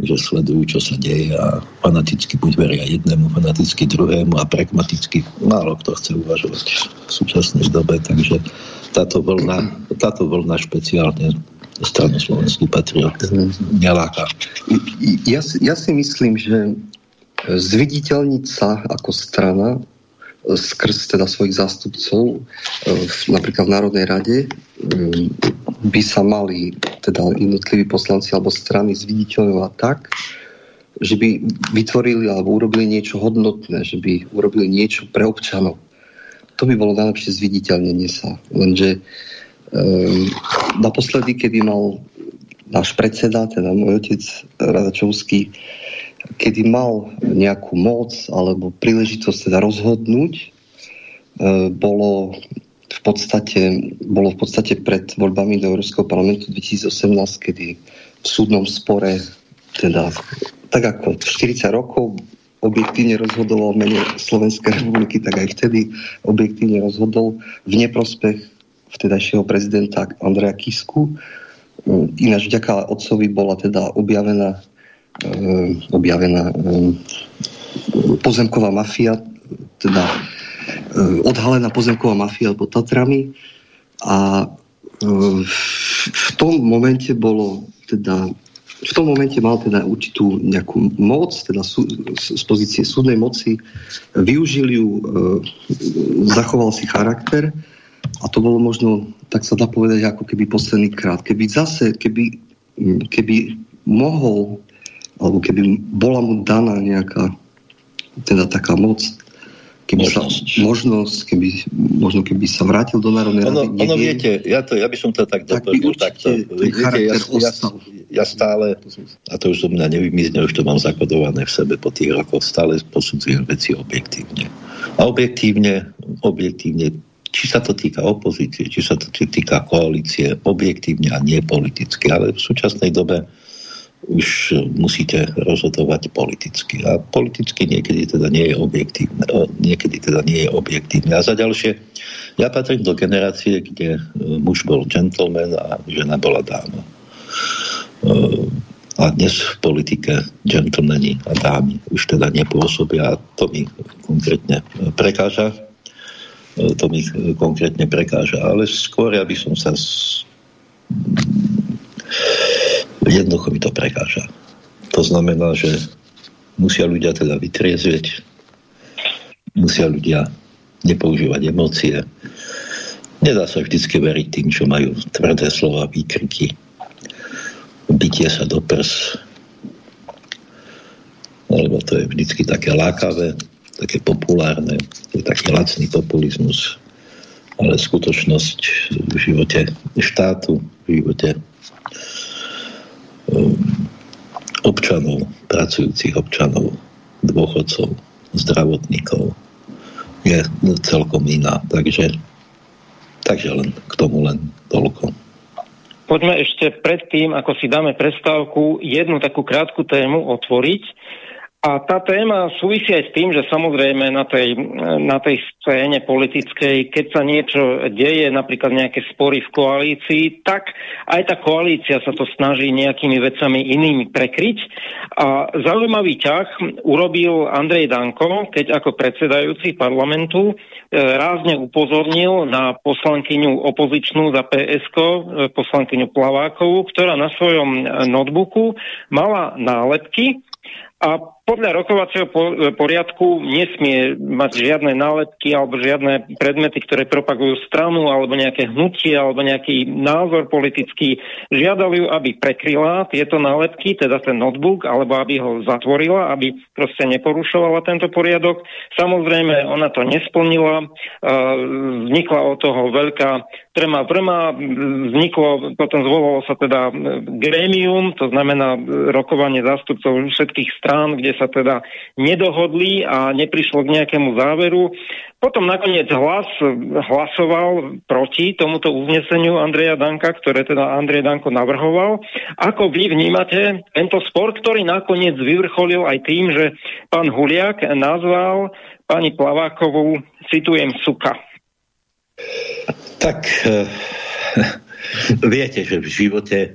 že sledujú, čo sa deje a fanaticky buď veria jednému, fanaticky druhému a pragmaticky málo kto chce uvažovať v súčasnej dobe, takže táto vlna, táto vlna špeciálne stranu Slovenský patriot neláka. Ja ja si myslím, že zviditeľniť sa ako strana skrz teda svojich zástupcov e, napríklad v Národnej rade e, by sa mali teda jednotliví poslanci alebo strany zviditeľovať tak, že by vytvorili alebo urobili niečo hodnotné, že by urobili niečo pre občanov. to by bolo najlepšie zviditeľnenie sa. Lenže um, naposledy, kedy mal náš predseda, teda môj otec Radačovský, kedy mal nejakú moc alebo príležitosť teda rozhodnúť, e, bolo v podstate, bolo v podstate pred voľbami do Európskeho parlamentu 2018, kedy v súdnom spore teda tak ako 40 rokov objektívne rozhodoval v mene Slovenskej republiky, tak aj vtedy objektívne rozhodol v neprospech vtedajšieho prezidenta Andreja Kisku. Ináč vďaka otcovi bola teda objavená, e, objavená e, pozemková mafia, teda odhalená pozemková mafia pod Tatrami a v tom momente bolo teda v tom momente mal teda určitú nejakú moc, teda sú, z pozície súdnej moci, využil ju, e, zachoval si charakter a to bolo možno, tak sa dá povedať, ako keby posledný krát. Keby zase, keby, keby mohol, alebo keby bola mu daná nejaká teda taká moc keby možnosť. Sa, možnosť, keby, možno keby sa vrátil do Národnej ono, rady. Ono viete, ja, to, ja by som to tak, tak doplnil takto. Viete, ja, ja, ja stále, a to už do mňa nevymizne, už to mám zakodované v sebe po tých rokoch, stále posudzujem veci objektívne. A objektívne, objektívne či sa to týka opozície, či sa to týka koalície, objektívne a nie politicky. Ale v súčasnej dobe už musíte rozhodovať politicky. A politicky niekedy teda nie je objektívne. Niekedy teda nie je objektívne. A za ďalšie, ja patrím do generácie, kde e, muž bol gentleman a žena bola dáma. E, a dnes v politike gentlemani a dámy už teda nepôsobia a to mi konkrétne prekáža. To mi konkrétne prekáža. Ale skôr ja som sa s Jednoducho mi to prekáža. To znamená, že musia ľudia teda vytriezvieť, musia ľudia nepoužívať emócie. Nedá sa vždycky veriť tým, čo majú tvrdé slova, výkriky, bytie sa do prs, lebo to je vždycky také lákavé, také populárne, je taký lacný populizmus, ale skutočnosť v živote štátu, v živote občanov, pracujúcich občanov, dôchodcov, zdravotníkov je celkom iná. Takže, takže len k tomu len toľko. Poďme ešte predtým, ako si dáme prestávku, jednu takú krátku tému otvoriť. A tá téma súvisí aj s tým, že samozrejme na tej, na tej scéne politickej, keď sa niečo deje, napríklad nejaké spory v koalícii, tak aj tá koalícia sa to snaží nejakými vecami inými prekryť. A zaujímavý ťah urobil Andrej Danko, keď ako predsedajúci parlamentu e, rázne upozornil na poslankyňu opozičnú za PSK, e, poslankyňu Plavákovú, ktorá na svojom notebooku mala nálepky, a podľa rokovacieho poriadku nesmie mať žiadne nálepky alebo žiadne predmety, ktoré propagujú stranu alebo nejaké hnutie alebo nejaký názor politický. Žiadali ju, aby prekryla tieto nálepky, teda ten notebook, alebo aby ho zatvorila, aby proste neporušovala tento poriadok. Samozrejme, ona to nesplnila. Vznikla od toho veľká trema vrma, vzniklo, potom zvolalo sa teda grémium, to znamená rokovanie zástupcov všetkých strán, kde sa teda nedohodli a neprišlo k nejakému záveru. Potom nakoniec hlas hlasoval proti tomuto uzneseniu Andreja Danka, ktoré teda Andrej Danko navrhoval. Ako vy vnímate tento spor, ktorý nakoniec vyvrcholil aj tým, že pán Huliak nazval pani Plavákovú, citujem, suka. Tak e, viete, že v živote e,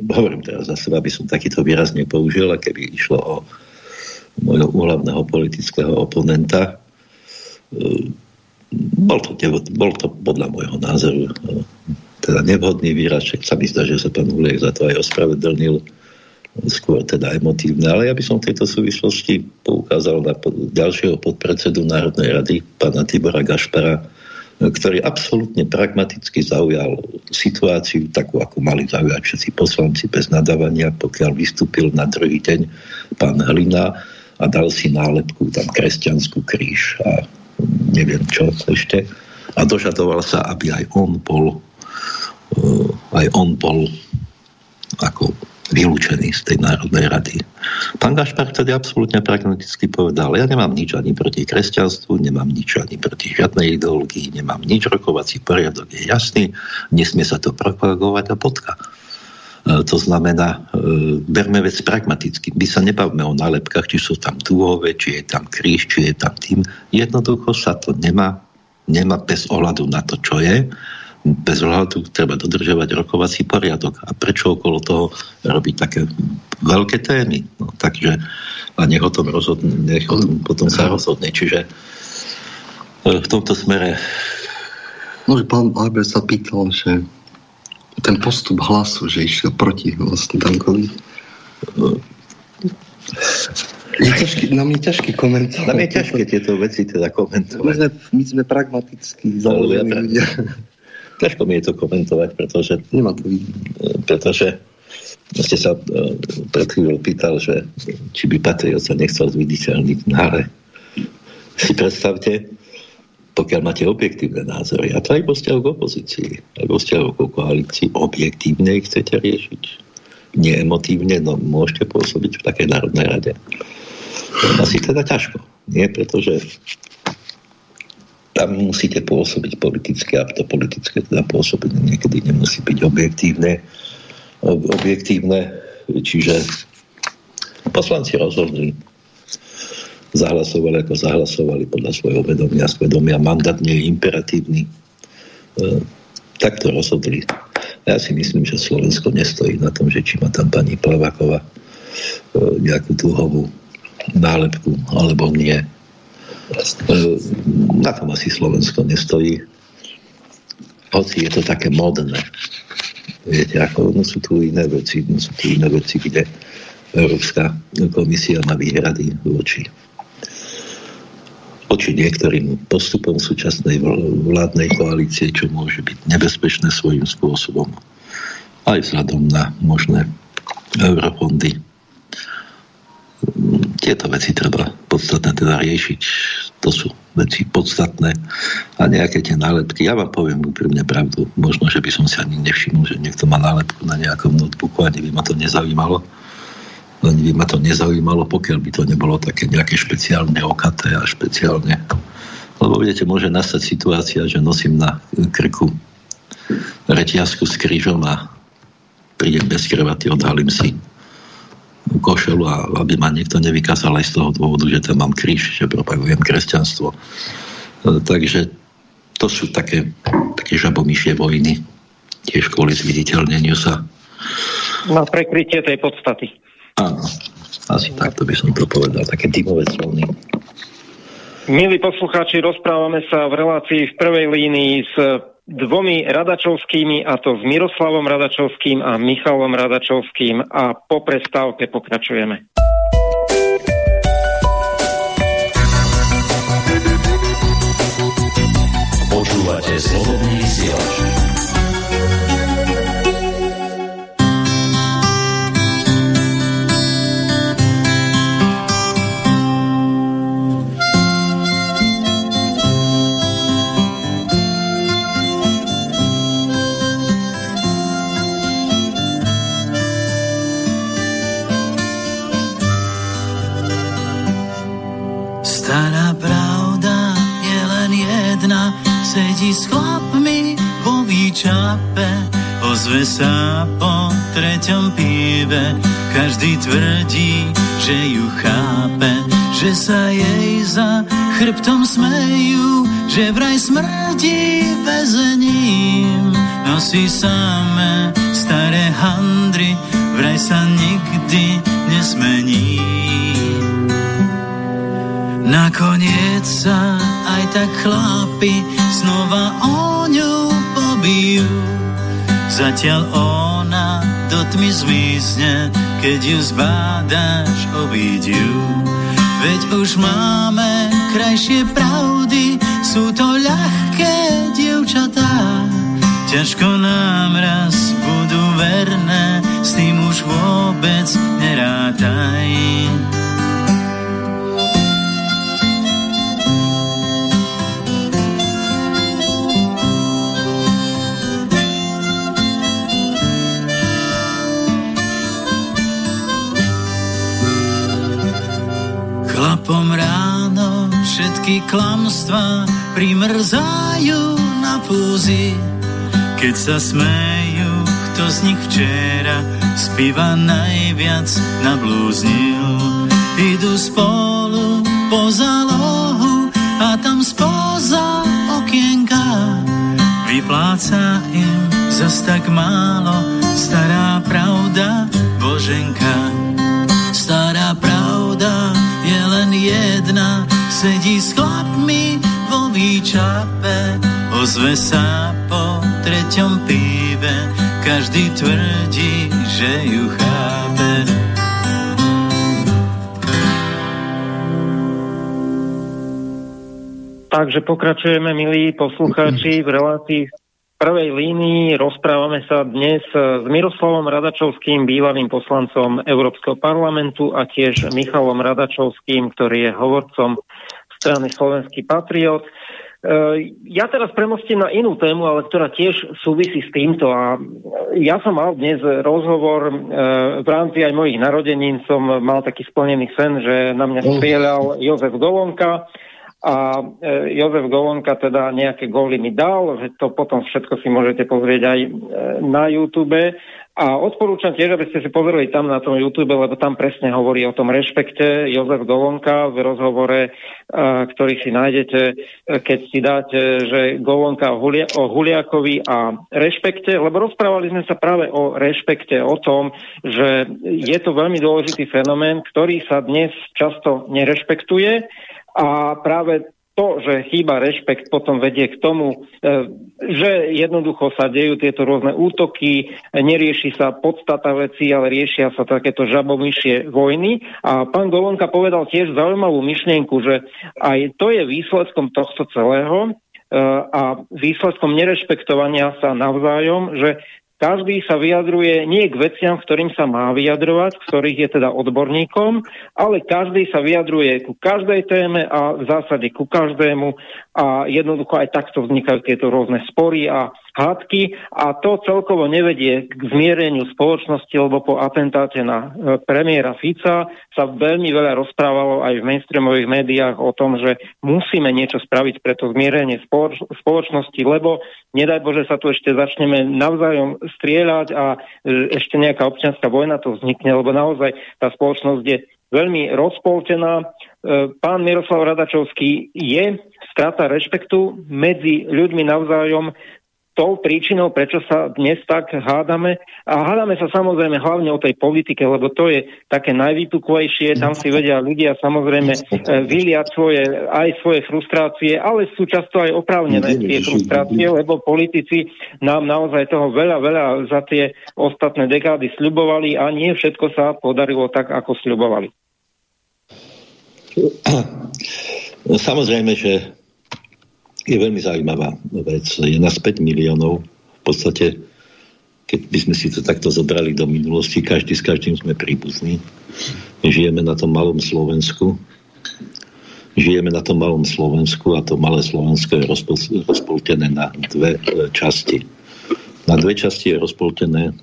hovorím teraz za seba, aby som takýto výraz nepoužil, a keby išlo o môjho úhlavného politického oponenta, e, bol to, bol to podľa môjho názoru e, teda nevhodný výraz, však sa mi zdá, že sa pán Uliek za to aj ospravedlnil, skôr teda emotívne, ale ja by som v tejto súvislosti poukázal na ďalšieho podpredsedu Národnej rady, pána Tibora Gašpara, ktorý absolútne pragmaticky zaujal situáciu takú, ako mali zaujať všetci poslanci bez nadávania, pokiaľ vystúpil na druhý deň pán Hlina a dal si nálepku tam kresťanskú kríž a neviem čo ešte. A dožadoval sa, aby aj on bol uh, aj on bol ako vylúčený z tej Národnej rady. Pán Gašpar tedy absolútne pragmaticky povedal, ja nemám nič ani proti kresťanstvu, nemám nič ani proti žiadnej ideológii, nemám nič, rokovací poriadok je jasný, nesmie sa to propagovať a bodka. E, to znamená, e, berme vec pragmaticky. My sa nebavme o nálepkách, či sú tam dúhové, či je tam kríž, či je tam tým. Jednoducho sa to nemá, nemá bez ohľadu na to, čo je bez ohľadu treba dodržovať rokovací poriadok. A prečo okolo toho robiť také veľké témy? No, takže a nech o tom, rozhodne, nech o tom potom sa rozhodne. Čiže e, v tomto smere No, že pán Albert sa pýtal, že ten postup hlasu, že išiel proti vlastne Dankovi. Je ťažký, nám je ťažké komentovať. Nám je ťažké tieto veci teda komentovať. My sme, my sme pragmatickí založení ľudia. Ťažko mi je to komentovať, pretože, Nemá to pretože ste sa e, pred chvíľou pýtal, že či by Patriot sa nechcel zviditeľniť, ale si predstavte, pokiaľ máte objektívne názory, a to aj vo vzťahu k opozícii, aj vo vzťahu k koalícii, objektívne ich chcete riešiť. Neemotívne, no môžete pôsobiť v takej národnej rade. Asi teda ťažko. Nie, pretože tam musíte pôsobiť politické a to politické teda pôsobenie niekedy nemusí byť objektívne. objektívne čiže poslanci rozhodli zahlasovali ako zahlasovali podľa svojho vedomia a svedomia. Mandát nie je imperatívny. E, takto rozhodli. Ja si myslím, že Slovensko nestojí na tom, že či má tam pani Plavaková e, nejakú dlhovú nálepku alebo nie. Na tom asi Slovensko nestojí. Hoci je to také modné. Viete, ako no sú tu iné veci, no sú tu iné veci, kde Európska komisia má výhrady voči voči niektorým postupom súčasnej vládnej koalície, čo môže byť nebezpečné svojím spôsobom. Aj vzhľadom na možné eurofondy tieto veci treba podstatné teda riešiť. To sú veci podstatné a nejaké tie nálepky. Ja vám poviem úprimne pravdu. Možno, že by som si ani nevšimol, že niekto má nálepku na nejakom notebooku, ani by ma to nezaujímalo. Ani by ma to nezaujímalo, pokiaľ by to nebolo také nejaké špeciálne okaté a špeciálne. Lebo viete, môže nastať situácia, že nosím na krku reťazku s krížom a prídem bez krvaty, odhalím si košelu a aby ma niekto nevykázal aj z toho dôvodu, že tam mám kríž, že propagujem kresťanstvo. E, takže to sú také, také žabomyšie vojny, tiež kvôli zviditeľneniu sa. Na prekrytie tej podstaty. Áno, asi takto by som to povedal, také dymové zóny. Milí poslucháči, rozprávame sa v relácii v prvej línii s dvomi Radačovskými, a to s Miroslavom Radačovským a Michalom Radačovským a po prestávke pokračujeme. Počúvate slobodný vysielač. Sedí s chlapmi vo výčape, ozve sa po treťom pive. Každý tvrdí, že ju chápe, že sa jej za chrbtom smejú, že vraj smrdí väzením. Nosí samé staré handry, vraj sa nikdy nesmení. Nakoniec sa aj tak chlapi znova o ňu pobijú. Zatiaľ ona do tmy zmizne, keď ju zbádáš, obídiu. Veď už máme krajšie pravdy, sú to ľahké dievčatá. Ťažko nám raz budú verné, s tým už vôbec nerátaj. Stopom ráno všetky klamstvá primrzajú na púzi. Keď sa smejú, kto z nich včera spíva najviac nablúznil. Idú spolu po zálohu a tam spoza okienka vypláca im zas tak málo stará pravda Boženka. Jedna, sedí s chlapmi vo výčape, ozve sa po treťom píve, každý tvrdí, že ju chápe. Takže pokračujeme, milí poslucháči, v relácii prvej línii rozprávame sa dnes s Miroslavom Radačovským, bývalým poslancom Európskeho parlamentu a tiež Michalom Radačovským, ktorý je hovorcom strany Slovenský patriot. E, ja teraz premostím na inú tému, ale ktorá tiež súvisí s týmto. A ja som mal dnes rozhovor e, v rámci aj mojich narodenín, som mal taký splnený sen, že na mňa strieľal Jozef Golonka a e, Jozef Golonka teda nejaké góly mi dal, že to potom všetko si môžete pozrieť aj e, na YouTube. A odporúčam tiež, aby ste si pozreli tam na tom YouTube, lebo tam presne hovorí o tom rešpekte Jozef Golonka v rozhovore, e, ktorý si nájdete, keď si dáte, že Golonka o, o Huliakovi a rešpekte, lebo rozprávali sme sa práve o rešpekte, o tom, že je to veľmi dôležitý fenomén, ktorý sa dnes často nerešpektuje a práve to, že chýba rešpekt, potom vedie k tomu, e, že jednoducho sa dejú tieto rôzne útoky, nerieši sa podstata veci, ale riešia sa takéto žabomyšie vojny. A pán Golonka povedal tiež zaujímavú myšlienku, že aj to je výsledkom tohto celého, e, a výsledkom nerešpektovania sa navzájom, že každý sa vyjadruje nie k veciam, ktorým sa má vyjadrovať, ktorých je teda odborníkom, ale každý sa vyjadruje ku každej téme a v zásade ku každému. A jednoducho aj takto vznikajú tieto rôzne spory a hádky a to celkovo nevedie k zmiereniu spoločnosti, lebo po atentáte na e, premiéra Fica sa veľmi veľa rozprávalo aj v mainstreamových médiách o tom, že musíme niečo spraviť pre to zmierenie spoloč- spoločnosti, lebo nedaj Bože sa tu ešte začneme navzájom strieľať a e, ešte nejaká občianská vojna to vznikne, lebo naozaj tá spoločnosť je veľmi rozpoltená. E, pán Miroslav Radačovský je strata rešpektu medzi ľuďmi navzájom tou príčinou, prečo sa dnes tak hádame. A hádame sa samozrejme hlavne o tej politike, lebo to je také najvýpuklejšie. Tam si vedia ľudia samozrejme e, vyliať svoje, aj svoje frustrácie, ale sú často aj oprávnené tie frustrácie, lebo politici nám naozaj toho veľa, veľa za tie ostatné dekády sľubovali a nie všetko sa podarilo tak, ako sľubovali. Samozrejme, že je veľmi zaujímavá vec. Je nás 5 miliónov. V podstate, keď by sme si to takto zobrali do minulosti, každý s každým sme príbuzní. Žijeme na tom malom Slovensku. Žijeme na tom malom Slovensku a to malé Slovensko je rozpoltené na dve e, časti. Na dve časti je rozpoltené e,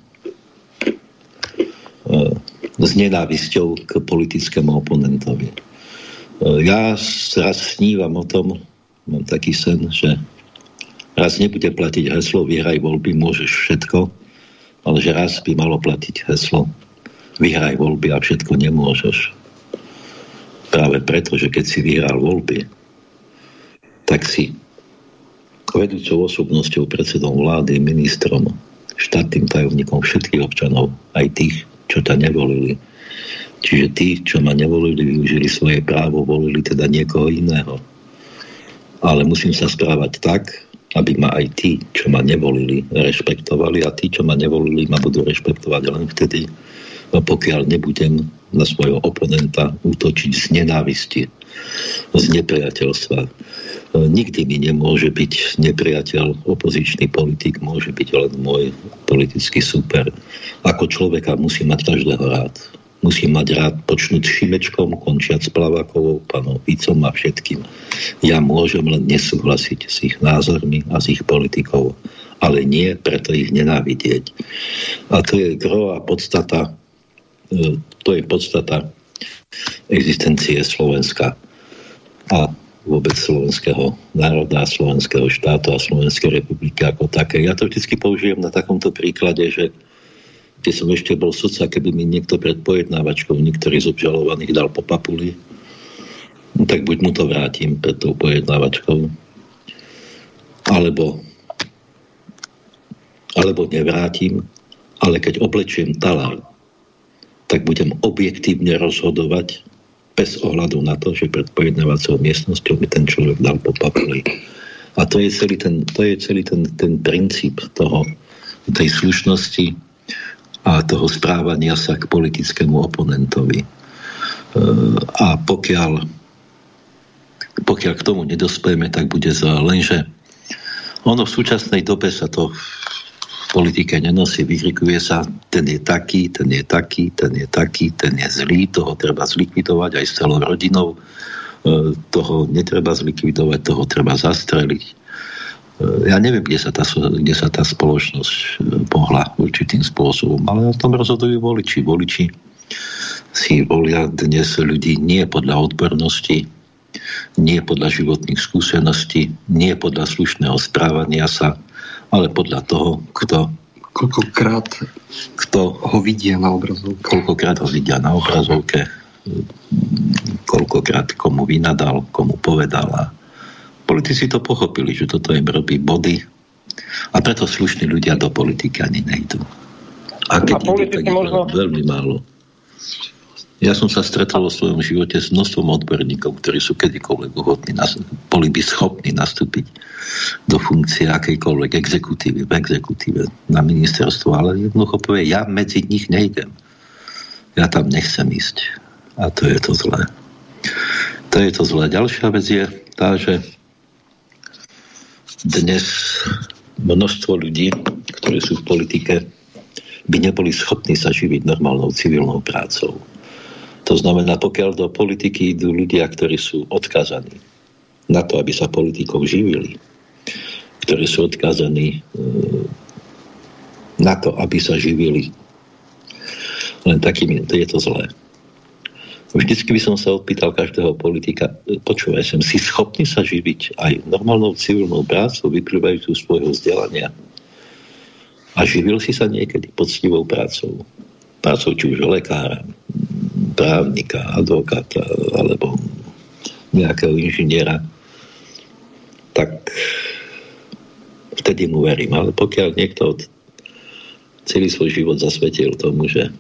s nenávisťou k politickému oponentovi. E, ja raz snívam o tom, mám taký sen, že raz nebude platiť heslo vyhraj voľby, môžeš všetko, ale že raz by malo platiť heslo vyhraj voľby a všetko nemôžeš. Práve preto, že keď si vyhral voľby, tak si vedúcou osobnosťou, predsedom vlády, ministrom, štátnym tajomníkom všetkých občanov, aj tých, čo ťa nevolili. Čiže tí, čo ma nevolili, využili svoje právo, volili teda niekoho iného ale musím sa správať tak, aby ma aj tí, čo ma nevolili, rešpektovali a tí, čo ma nevolili, ma budú rešpektovať len vtedy, pokiaľ nebudem na svojho oponenta útočiť z nenávisti, z nepriateľstva. Nikdy mi nemôže byť nepriateľ, opozičný politik, môže byť len môj politický super. Ako človeka musí mať každého rád musím mať rád počnúť Šimečkom, končiať s Plavakovou, pánom Ficom a všetkým. Ja môžem len nesúhlasiť s ich názormi a s ich politikou, ale nie preto ich nenávidieť. A to je gro podstata, e, to je podstata existencie Slovenska a vôbec slovenského národa, slovenského štátu a Slovenskej republiky ako také. Ja to vždy použijem na takomto príklade, že keď som ešte bol sudca, keby mi niekto pred pojednávačkou niektorý z obžalovaných dal po papuli, no tak buď mu to vrátim pred tou pojednávačkou, alebo alebo nevrátim, ale keď oblečiem talár, tak budem objektívne rozhodovať bez ohľadu na to, že pred pojednávacou miestnosťou mi ten človek dal po papuli. A to je celý ten, to je celý ten, ten princíp toho, tej slušnosti a toho správania sa k politickému oponentovi. E, a pokiaľ, pokiaľ k tomu nedospejeme, tak bude zle. Lenže ono v súčasnej dobe sa to politike nenosí, vykrikuje sa, ten je taký, ten je taký, ten je taký, ten je zlý, toho treba zlikvidovať aj s celou rodinou, e, toho netreba zlikvidovať, toho treba zastreliť. Ja neviem, kde sa tá, kde sa tá spoločnosť e, pohla určitým spôsobom, ale o tom rozhodujú voliči. Voliči si volia dnes ľudí nie podľa odbornosti, nie podľa životných skúseností, nie podľa slušného správania sa, ale podľa toho, kto koľkokrát kto ho vidia na obrazovke. Koľkokrát ho vidia na obrazovke, koľkokrát komu vynadal, komu povedal. A politici to pochopili, že toto im robí body a preto slušní ľudia do politiky ani nejdú. A keď a idú, tak možno... veľmi málo. Ja som sa stretol vo svojom živote s množstvom odborníkov, ktorí sú kedykoľvek ochotní, boli by schopní nastúpiť do funkcie akejkoľvek exekutívy, v exekutíve na ministerstvo, ale jednoducho povie, ja medzi nich nejdem. Ja tam nechcem ísť. A to je to zlé. To je to zlé. Ďalšia vec je tá, že dnes množstvo ľudí, ktorí sú v politike, by neboli schopní sa živiť normálnou civilnou prácou to znamená, pokiaľ do politiky idú ľudia, ktorí sú odkazaní na to, aby sa politikou živili, ktorí sú odkazaní e, na to, aby sa živili. Len takým to je to zlé. Vždycky by som sa odpýtal každého politika, e, počúvaj, som si schopný sa živiť aj normálnou civilnou prácou, vyplývajúcu svojho vzdelania. A živil si sa niekedy poctivou prácou. Prácou či už lekára, právnika, advokáta alebo nejakého inžiniera, tak vtedy mu verím. Ale pokiaľ niekto celý svoj život zasvetil tomu, že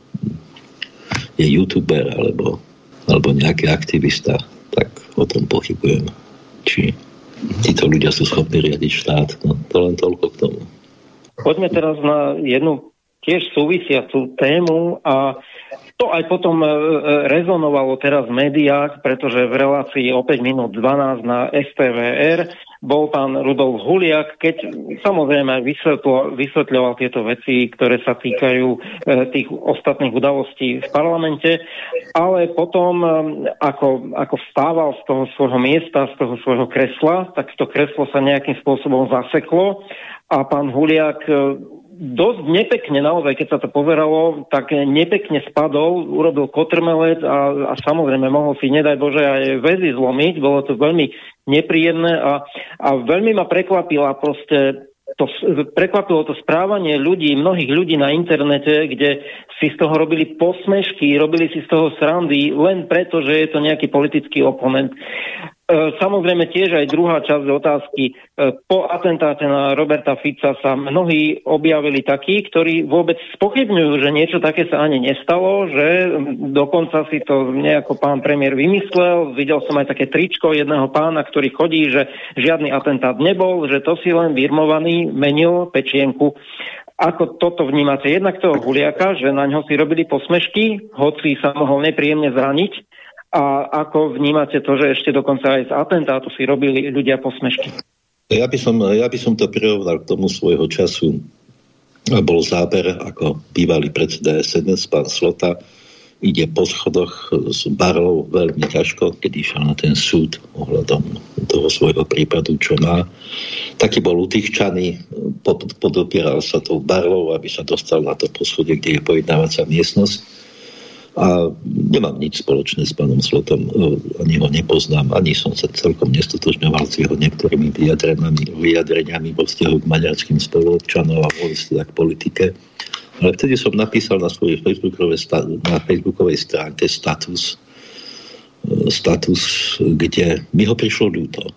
je youtuber alebo, alebo nejaký aktivista, tak o tom pochybujem. Či títo ľudia sú schopní riadiť štát. No, to len toľko k tomu. Poďme teraz na jednu tiež súvisiacu tému a to aj potom e, e, rezonovalo teraz v médiách, pretože v relácii o 5 minút 12 na STVR bol pán Rudolf Huliak, keď samozrejme vysvetľoval tieto veci, ktoré sa týkajú e, tých ostatných udalostí v parlamente, ale potom, ako, ako vstával z toho svojho miesta, z toho svojho kresla, tak to kreslo sa nejakým spôsobom zaseklo a pán Huliak dosť nepekne, naozaj, keď sa to poveralo, tak nepekne spadol, urobil kotrmelec a, a samozrejme mohol si, nedaj Bože, aj väzy zlomiť. Bolo to veľmi nepríjemné a, a veľmi ma prekvapila proste to, prekvapilo to správanie ľudí, mnohých ľudí na internete, kde si z toho robili posmešky, robili si z toho srandy len preto, že je to nejaký politický oponent. E, samozrejme tiež aj druhá časť otázky. E, po atentáte na Roberta Fica sa mnohí objavili takí, ktorí vôbec spochybňujú, že niečo také sa ani nestalo, že dokonca si to nejako pán premiér vymyslel. Videl som aj také tričko jedného pána, ktorý chodí, že žiadny atentát nebol, že to si len vyrmovaný menil pečienku. Ako toto vnímate? Jednak toho Huliaka, že na ňo si robili posmešky, hoci sa mohol nepríjemne zraniť, a ako vnímate to, že ešte dokonca aj z atentátu si robili ľudia posmešky? Ja by som, ja by som to prirovnal k tomu svojho času. Bol záber, ako bývalý predseda SNS, pán Slota, ide po schodoch s barou veľmi ťažko, keď išiel na ten súd ohľadom toho svojho prípadu, čo má. Taký bol utýchčaný, podopieral sa tou barou, aby sa dostal na to poschodie, kde je pojednávacia miestnosť A nemám nič spoločné s pánom Slotom, e, ani ho nepoznám, ani som sa celkom nestotožňoval s jeho niektorými vyjadreniami, vyjadreniami vo vzťahu k maďarským spoluobčanom a vzťahu k politike. Ale vtedy som napísal na svojej facebookovej, na facebookovej stránke status, e, status, kde mi ho prišlo ľúto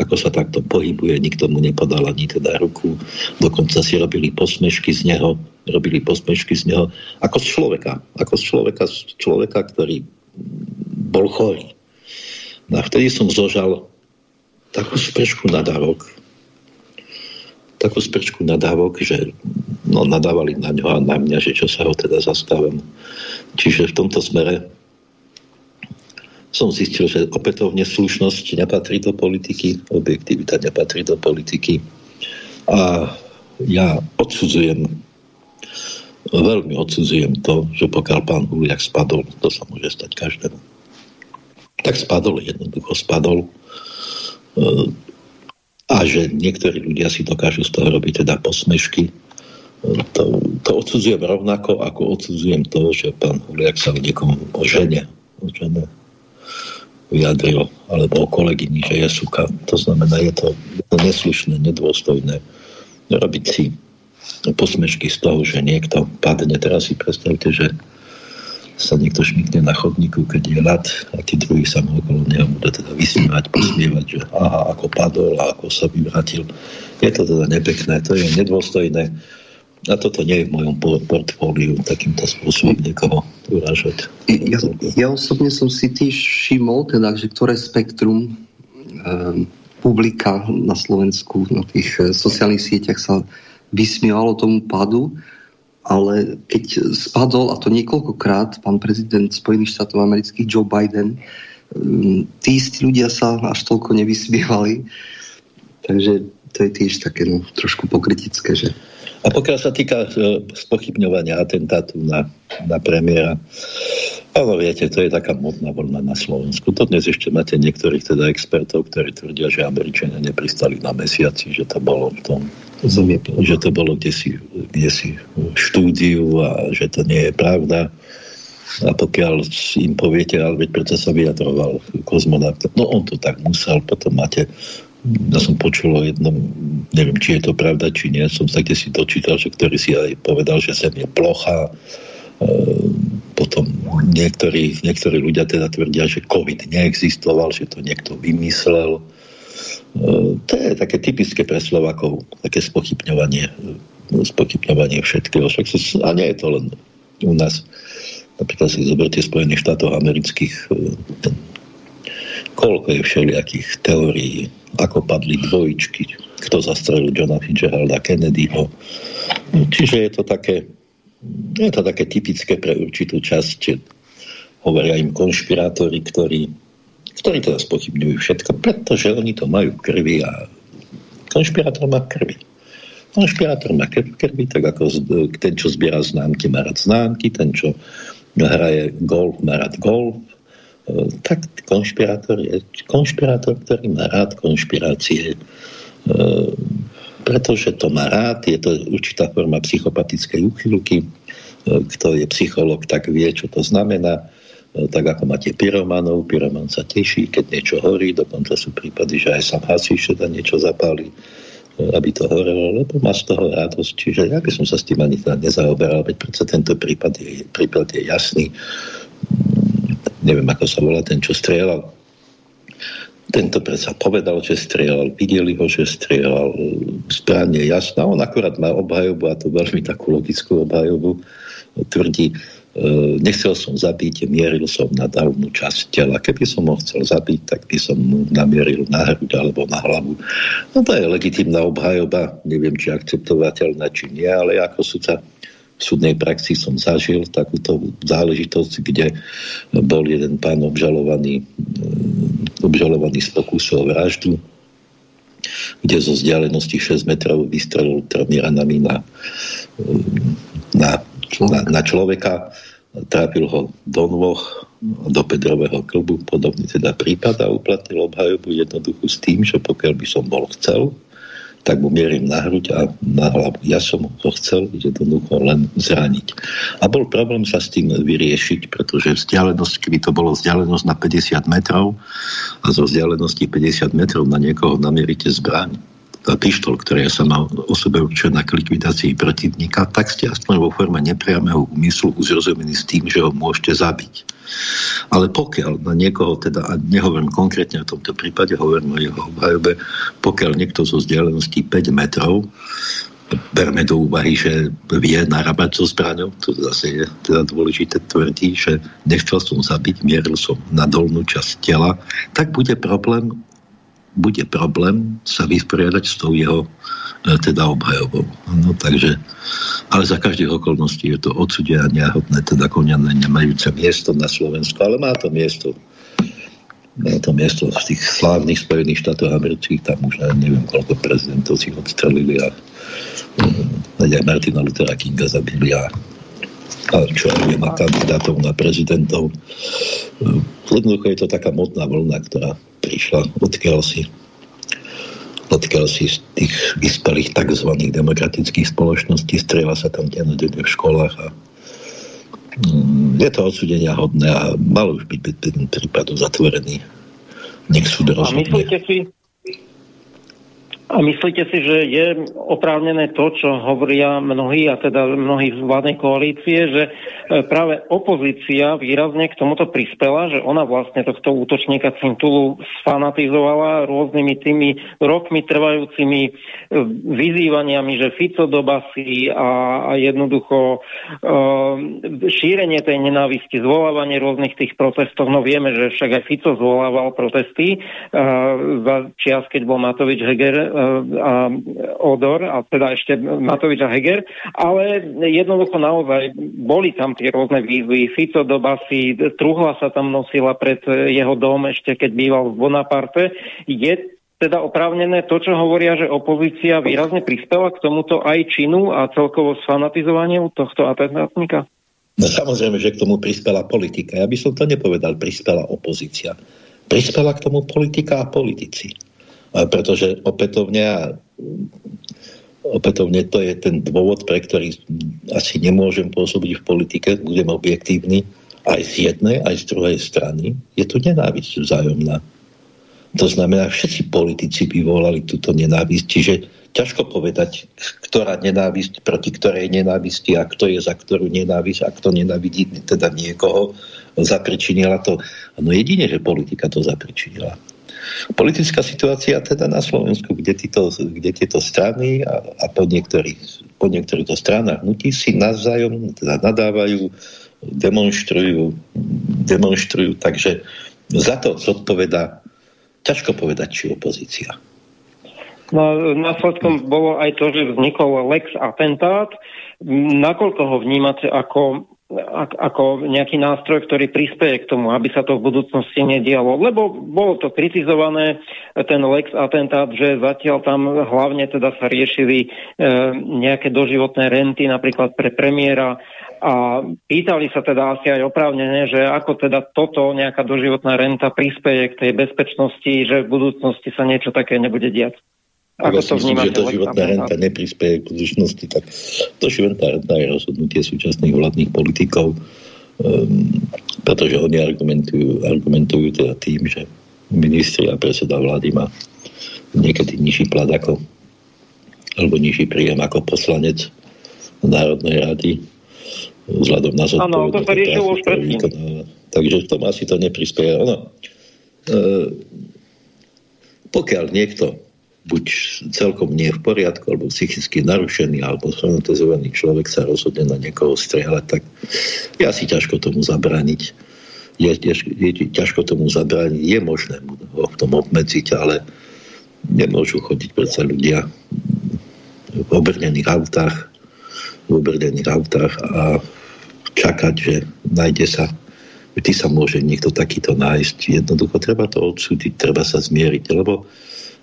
ako sa takto pohybuje, nikto mu nepodal ani teda ruku, dokonca si robili posmešky z neho, robili posmešky z neho, ako z človeka, ako z človeka, z človeka, ktorý bol chorý. No a vtedy som zožal takú spršku nadávok, takú sprčku nadávok, že no, nadávali na ňo a na mňa, že čo sa ho teda zastávam. Čiže v tomto smere som zistil, že opätovne slušnosť nepatrí do politiky, objektivita nepatrí do politiky. A ja odsudzujem, veľmi odsudzujem to, že pokiaľ pán Huliak spadol, to sa môže stať každému. Tak spadol, jednoducho spadol. E, a že niektorí ľudia si dokážu z toho robiť teda posmešky, e, to, to odsudzujem rovnako, ako odsudzujem to, že pán Huliak sa o niekom ožene, ožene vyjadril, alebo o kolegyni, že je suka. To znamená, je to, neslušné, nedôstojné robiť si posmešky z toho, že niekto padne. Teraz si predstavte, že sa niekto šmikne na chodníku, keď je ľad a tí druhí sa mu okolo neho budú teda vysmievať, posmievať, že aha, ako padol a ako sa vyvratil. Je to teda nepekné, to je nedôstojné a toto nie je v mojom portfóliu takýmto spôsobom niekoho uražať. Ja, ja osobne som si tiež všimol, teda, že ktoré spektrum um, publika na Slovensku na tých uh, sociálnych sieťach sa vysmievalo tomu padu, ale keď spadol, a to niekoľkokrát, pán prezident Spojených štátov amerických Joe Biden, um, tí istí ľudia sa až toľko nevysmievali. Takže to je tiež také no, trošku pokritické, že a pokiaľ sa týka e, spochybňovania atentátu na, na premiéra, ale viete, to je taká modná voľna na Slovensku. To dnes ešte máte niektorých teda expertov, ktorí tvrdia, že Američania nepristali na mesiaci, že to bolo v tom, že to bolo kde si, kde si štúdiu a že to nie je pravda. A pokiaľ im poviete, ale veď preto sa vyjadroval kozmonaut, no on to tak musel, potom máte ja som počul o jednom, neviem, či je to pravda, či nie, som sa kde si dočítal, že ktorý si aj povedal, že Zem je plocha. E, potom niektorí, niektorí ľudia teda tvrdia, že COVID neexistoval, že to niekto vymyslel. E, to je také typické pre Slovakov, také spochybňovanie, spochybňovanie všetkého. Však a nie je to len u nás. Napríklad si zoberte Spojených štátov amerických, e, ten koľko je všelijakých teórií, ako padli dvojičky, kto zastrelil Johna Fitzgeralda Kennedyho. Čiže je to také, je to také typické pre určitú časť, hovoria im konšpirátori, ktorí, ktorí teda spochybňujú všetko, pretože oni to majú v krvi a konšpirátor má krvi. Konšpirátor má krvi tak ako ten, čo zbiera známky, má rád známky, ten, čo hraje golf, má rád golf, tak konšpirátor je konšpirátor, ktorý má rád konšpirácie, e, pretože to má rád, je to určitá forma psychopatickej úchylky. E, kto je psycholog, tak vie, čo to znamená. E, tak ako máte pyromanov, pyroman sa teší, keď niečo horí, dokonca sú prípady, že aj sám hasíš teda niečo zapáli, aby to horelo, lebo má z toho radosť. Čiže ja by som sa s tým ani teda nezaoberal, veď predsa tento prípad je, prípad je jasný neviem ako sa volá ten, čo strieľal. Tento predsa povedal, že strieľal, videli ho, že strieľal, správne jasná. On akurát má obhajobu, a to veľmi takú logickú obhajobu, tvrdí, e, nechcel som zabiť, mieril som na dávnu časť tela. Keby som ho chcel zabiť, tak by som mu namieril na hruď alebo na hlavu. No to je legitimná obhajoba, neviem, či akceptovateľná, či nie, ale ako sudca v súdnej praxi som zažil takúto záležitosť, kde bol jeden pán obžalovaný, eh, obžalovaný z pokusu o vraždu, kde zo vzdialenosti 6 metrov vystrelil tromi ranami na, eh, na, na, na človeka, trápil ho do nôh, do pedrového klubu, podobný teda prípad a uplatnil obhajobu jednoducho s tým, že pokiaľ by som bol chcel, tak mu mierim na hruď a na hlavu. Ja som ho chcel jednoducho len zraniť. A bol problém sa s tým vyriešiť, pretože vzdialenosť, keby to bolo vzdialenosť na 50 metrov a zo vzdialenosti 50 metrov na niekoho namierite zbraň, pištol, ktorý sa mal o sebe určený na likvidácii protivníka, tak ste aspoň vo forme nepriamého úmyslu uzrozumení s tým, že ho môžete zabiť. Ale pokiaľ na niekoho, teda, a nehovorím konkrétne o tomto prípade, hovorím o jeho obhajobe, pokiaľ niekto zo vzdialenosti 5 metrov berme do úvahy, že vie narábať so zbraňou, to zase je teda dôležité tvrdí, že nechcel som zabiť, mieril som na dolnú časť tela, tak bude problém bude problém sa vysporiadať s tou jeho e, teda obhajobou. No, takže, ale za každých okolností je to odsudenia hodné, teda koniané nemajúce miesto na Slovensku, ale má to miesto má to miesto v tých slávnych Spojených štátoch amerických, tam už neviem, koľko prezidentov si odstrelili a um, Martina Luthera Kinga zabili a a čo aj má kandidátov na prezidentov. Jednoducho je to taká modná vlna, ktorá prišla odkiaľ si odkiaľ si z tých vyspelých tzv. demokratických spoločností strieľa sa tam dennodenne v školách a mm, je to odsudenia hodné a malo už byť ten prípad zatvorený. Nech súd rozhodne. A myslíte si, a myslíte si, že je oprávnené to, čo hovoria mnohí, a teda mnohí z vládnej koalície, že e, práve opozícia výrazne k tomuto prispela, že ona vlastne tohto útočníka Cintulu sfanatizovala rôznymi tými rokmi trvajúcimi e, vyzývaniami, že Fico do basy a, a jednoducho e, šírenie tej nenávisti, zvolávanie rôznych tých protestov. No vieme, že však aj Fico zvolával protesty za čias, keď bol Matovič Heger a Odor, a teda ešte Matovič a Heger, ale jednoducho naozaj boli tam tie rôzne výzvy. Fico do basy, truhla sa tam nosila pred jeho dom ešte keď býval v Bonaparte. Je teda oprávnené to, čo hovoria, že opozícia výrazne prispela k tomuto aj činu a celkovo sfanatizovaniu tohto atentátnika? No samozrejme, že k tomu prispela politika. Ja by som to nepovedal, prispela opozícia. Prispela k tomu politika a politici pretože opätovne a opätovne to je ten dôvod, pre ktorý asi nemôžem pôsobiť v politike, budem objektívny, aj z jednej, aj z druhej strany, je tu nenávisť vzájomná. To znamená, všetci politici vyvolali túto nenávisť, čiže ťažko povedať, ktorá nenávisť, proti ktorej nenávisti a kto je za ktorú nenávisť a kto nenávidí teda niekoho, zapričinila to. No jedine, že politika to zapričinila. Politická situácia teda na Slovensku, kde, títo, kde tieto strany a, a po, niektorých, po niektorých stranách hnutí si navzájom teda nadávajú, demonstrujú, demonstrujú, takže za to zodpoveda ťažko povedať, či opozícia. No, následkom bolo aj to, že vznikol Lex atentát. Nakoľko ho vnímate ako ako nejaký nástroj, ktorý prispieje k tomu, aby sa to v budúcnosti nedialo. Lebo bolo to kritizované, ten Lex atentát, že zatiaľ tam hlavne teda sa riešili e, nejaké doživotné renty, napríklad pre premiéra a pýtali sa teda asi aj oprávnené, že ako teda toto, nejaká doživotná renta prispieje k tej bezpečnosti, že v budúcnosti sa niečo také nebude diať. Ako ja to myslím, že to životná renta neprispieje k skutočnosti, tak to životná renta je rozhodnutie súčasných vládnych politikov, um, pretože oni argumentujú, argumentujú teda tým, že ministri a predseda vlády má niekedy nižší plat ako alebo nižší príjem ako poslanec Národnej rady vzhľadom na zodpovednosť. Áno, to sa riešilo už predtým. Takže v tom asi to neprispieje. Ono, e, pokiaľ niekto buď celkom nie v poriadku, alebo psychicky narušený, alebo fanatizovaný človek sa rozhodne na niekoho strieľať, tak je asi ťažko tomu zabrániť. Je, je, je ťažko tomu zabrániť, je možné ho v tom obmedziť, ale nemôžu chodiť predsa ľudia v obrnených autách, v obrnených autách a čakať, že nájde sa vždy sa môže niekto takýto nájsť. Jednoducho treba to odsúdiť, treba sa zmieriť, lebo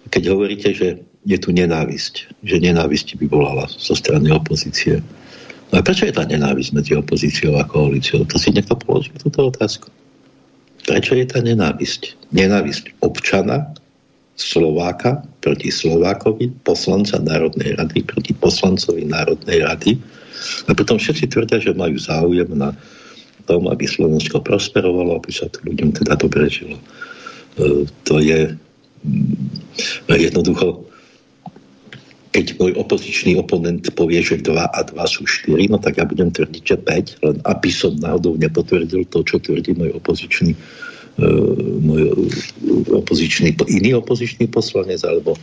keď hovoríte, že je tu nenávisť, že nenávisť volala zo strany opozície. No a prečo je tá nenávisť medzi opozíciou a koalíciou? To si niekto položí túto otázku. Prečo je tá nenávisť? Nenávisť občana Slováka proti Slovákovi, poslanca Národnej rady proti poslancovi Národnej rady. A potom všetci tvrdia, že majú záujem na tom, aby Slovensko prosperovalo, aby sa to ľuďom teda dobre žilo. E, to je jednoducho keď môj opozičný oponent povie, že 2 a 2 sú 4, no tak ja budem tvrdiť, že 5, len aby som náhodou nepotvrdil to, čo tvrdí môj opozičný uh, môj opozičný, iný opozičný poslanec, alebo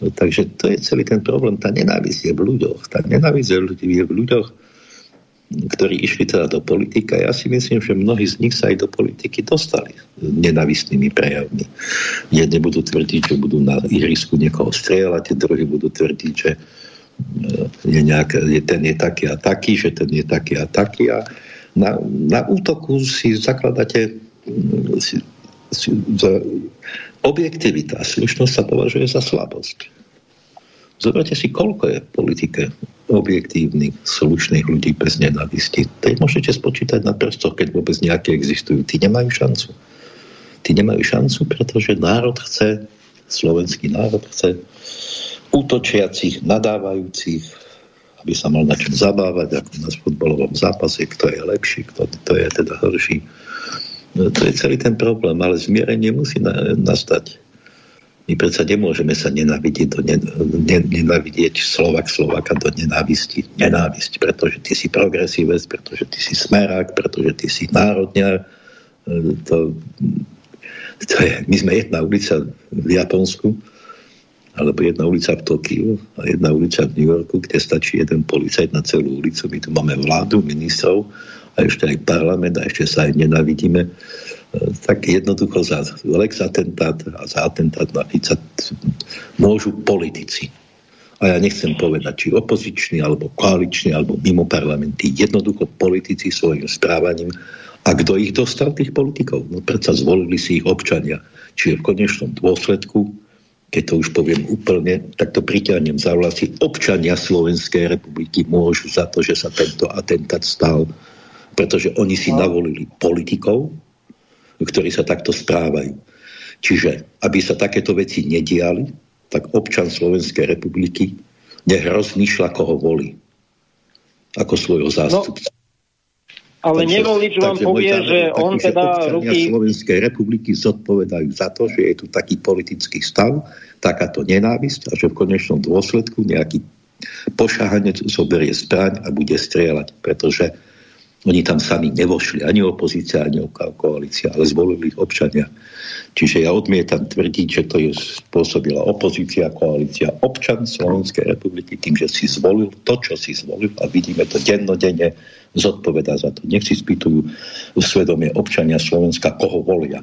takže to je celý ten problém. Tá nenávisť je v ľuďoch. Tá nenávisť je v ľuďoch, ktorí išli teda do politika. Ja si myslím, že mnohí z nich sa aj do politiky dostali nenavistnými prejavmi. Jedni budú tvrdiť, že budú na ihrisku niekoho strieľať, druhí budú tvrdiť, že e, je nejak, je, ten je taký a taký, že ten je taký a taký a na, na útoku si zakladáte si, si, za, objektivita slušnosť sa považuje za slabosť. Zoberte si, koľko je v politike objektívnych, slušných ľudí bez nenávisti. Teď môžete spočítať na prstoch, keď vôbec nejaké existujú. Tí nemajú šancu. Tí nemajú šancu, pretože národ chce, slovenský národ chce útočiacich, nadávajúcich, aby sa mal na čom zabávať, ako na futbalovom zápase, kto je lepší, kto to je teda horší. No, to je celý ten problém, ale zmierenie musí nastať my predsa nemôžeme sa nenávidieť, do ne, ne, nenávidieť Slovak Slovaka do nenávisti. Nenávisť, pretože ty si progresívec, pretože ty si smerák, pretože ty si národňar. E, to, to je, my sme jedna ulica v Japonsku, alebo jedna ulica v Tokiu a jedna ulica v New Yorku, kde stačí jeden policajt na celú ulicu. My tu máme vládu, ministrov a ešte aj parlament a ešte sa aj nenávidíme tak jednoducho za Lex atentát a za atentát na Fica môžu politici. A ja nechcem povedať, či opoziční, alebo koaliční, alebo mimo parlamenty. Jednoducho politici svojim správaním. A kto ich dostal, tých politikov? No predsa zvolili si ich občania. Čiže v konečnom dôsledku, keď to už poviem úplne, tak to priťahnem za vlasy. Občania Slovenskej republiky môžu za to, že sa tento atentát stal, pretože oni si no. navolili politikov, ktorí sa takto správajú. Čiže, aby sa takéto veci nediali, tak občan Slovenskej republiky nech rozmýšľa, koho volí ako svojho no, zástupca. No. Ale takže, nevolič vám povie, môj že on taký, teda že ruky... Slovenskej republiky zodpovedajú za to, že je tu taký politický stav, takáto nenávisť a že v konečnom dôsledku nejaký pošahanec zoberie zbraň a bude strieľať, pretože oni tam sami nevošli, ani opozícia, ani koalícia, ale zvolili občania. Čiže ja odmietam tvrdiť, že to je spôsobila opozícia, koalícia, občan Slovenskej republiky tým, že si zvolil to, čo si zvolil a vidíme to dennodenne, zodpoveda za to. Nech si spýtujú svedomie občania Slovenska, koho volia.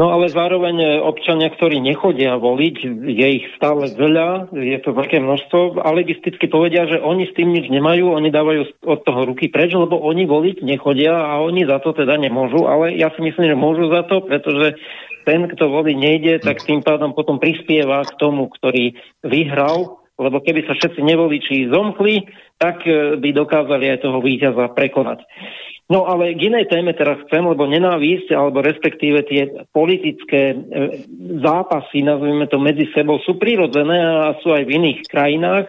No ale zároveň e, občania, ktorí nechodia voliť, je ich stále veľa, je to veľké množstvo, alibisticky povedia, že oni s tým nič nemajú, oni dávajú od toho ruky preč, lebo oni voliť nechodia a oni za to teda nemôžu, ale ja si myslím, že môžu za to, pretože ten, kto voliť nejde, tak tým pádom potom prispieva k tomu, ktorý vyhral, lebo keby sa všetci nevoliči zomkli, tak e, by dokázali aj toho víťaza prekonať. No ale k inej téme teraz chcem, lebo nenávisť, alebo respektíve tie politické e, zápasy, nazvime to medzi sebou, sú prirodzené a sú aj v iných krajinách.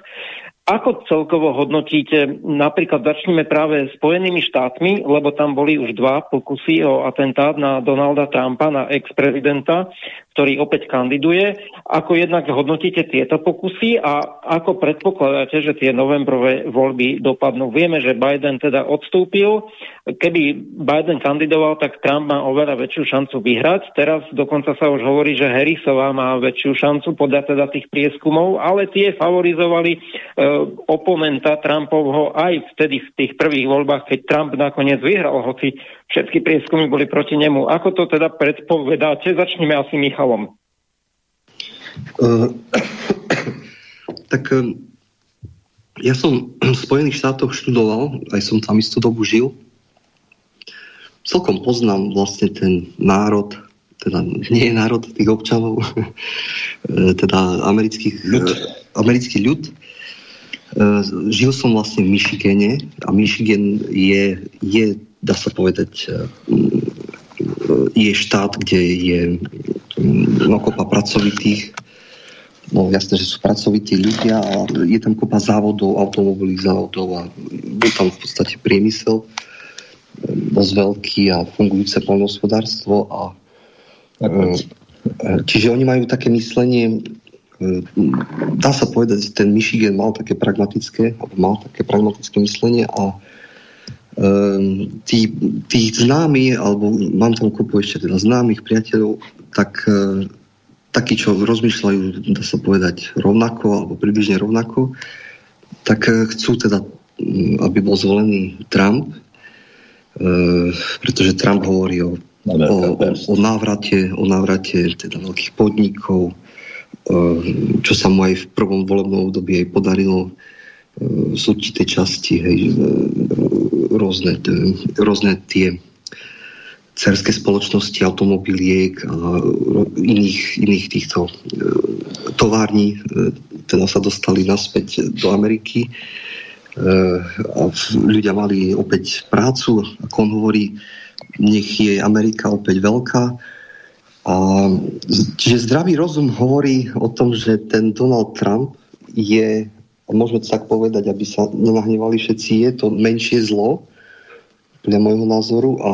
Ako celkovo hodnotíte, napríklad začneme práve Spojenými štátmi, lebo tam boli už dva pokusy o atentát na Donalda Trumpa, na ex-prezidenta, ktorý opäť kandiduje. Ako jednak hodnotíte tieto pokusy a ako predpokladáte, že tie novembrové voľby dopadnú? Vieme, že Biden teda odstúpil. Keby Biden kandidoval, tak Trump má oveľa väčšiu šancu vyhrať. Teraz dokonca sa už hovorí, že Harrisová má väčšiu šancu podľa teda tých prieskumov, ale tie favorizovali e, oponenta Trumpovho aj vtedy v tých prvých voľbách, keď Trump nakoniec vyhral, hoci všetky prieskumy boli proti nemu. Ako to teda predpovedáte? Začneme asi Michal Michalom? Uh, tak ja som v Spojených štátoch študoval, aj som tam istú dobu žil. Celkom poznám vlastne ten národ, teda nie je národ tých občanov, teda amerických, ľud. americký ľud. Žil som vlastne v Michigane a Michigan je, je dá sa povedať, je štát, kde je no, kopa pracovitých, no jasné, že sú pracovití ľudia a je tam kopa závodov, automobilových závodov a je tam v podstate priemysel dosť veľký a fungujúce poľnohospodárstvo a čiže oni majú také myslenie dá sa povedať, že ten Michigan mal také pragmatické, alebo mal také pragmatické myslenie a um, tí, tí známi, alebo mám tam kopu ešte teda známych priateľov, tak uh, takí, čo rozmýšľajú, dá sa povedať, rovnako, alebo približne rovnako, tak uh, chcú teda, um, aby bol zvolený Trump, uh, pretože Trump hovorí o, o, o, návrate, o návrate teda veľkých podnikov, čo sa mu aj v prvom volebnom období aj podarilo z určitej časti, hej, rôzne, rôzne tie cerské spoločnosti automobiliek iných, iných týchto e, tovární e, teda sa dostali naspäť do Ameriky e, a ľudia mali opäť prácu, ako on hovorí, nech je Amerika opäť veľká. A, čiže zdravý rozum hovorí o tom, že ten Donald Trump je, môžeme to tak povedať, aby sa nenahnevali všetci, je to menšie zlo, podľa môjho názoru a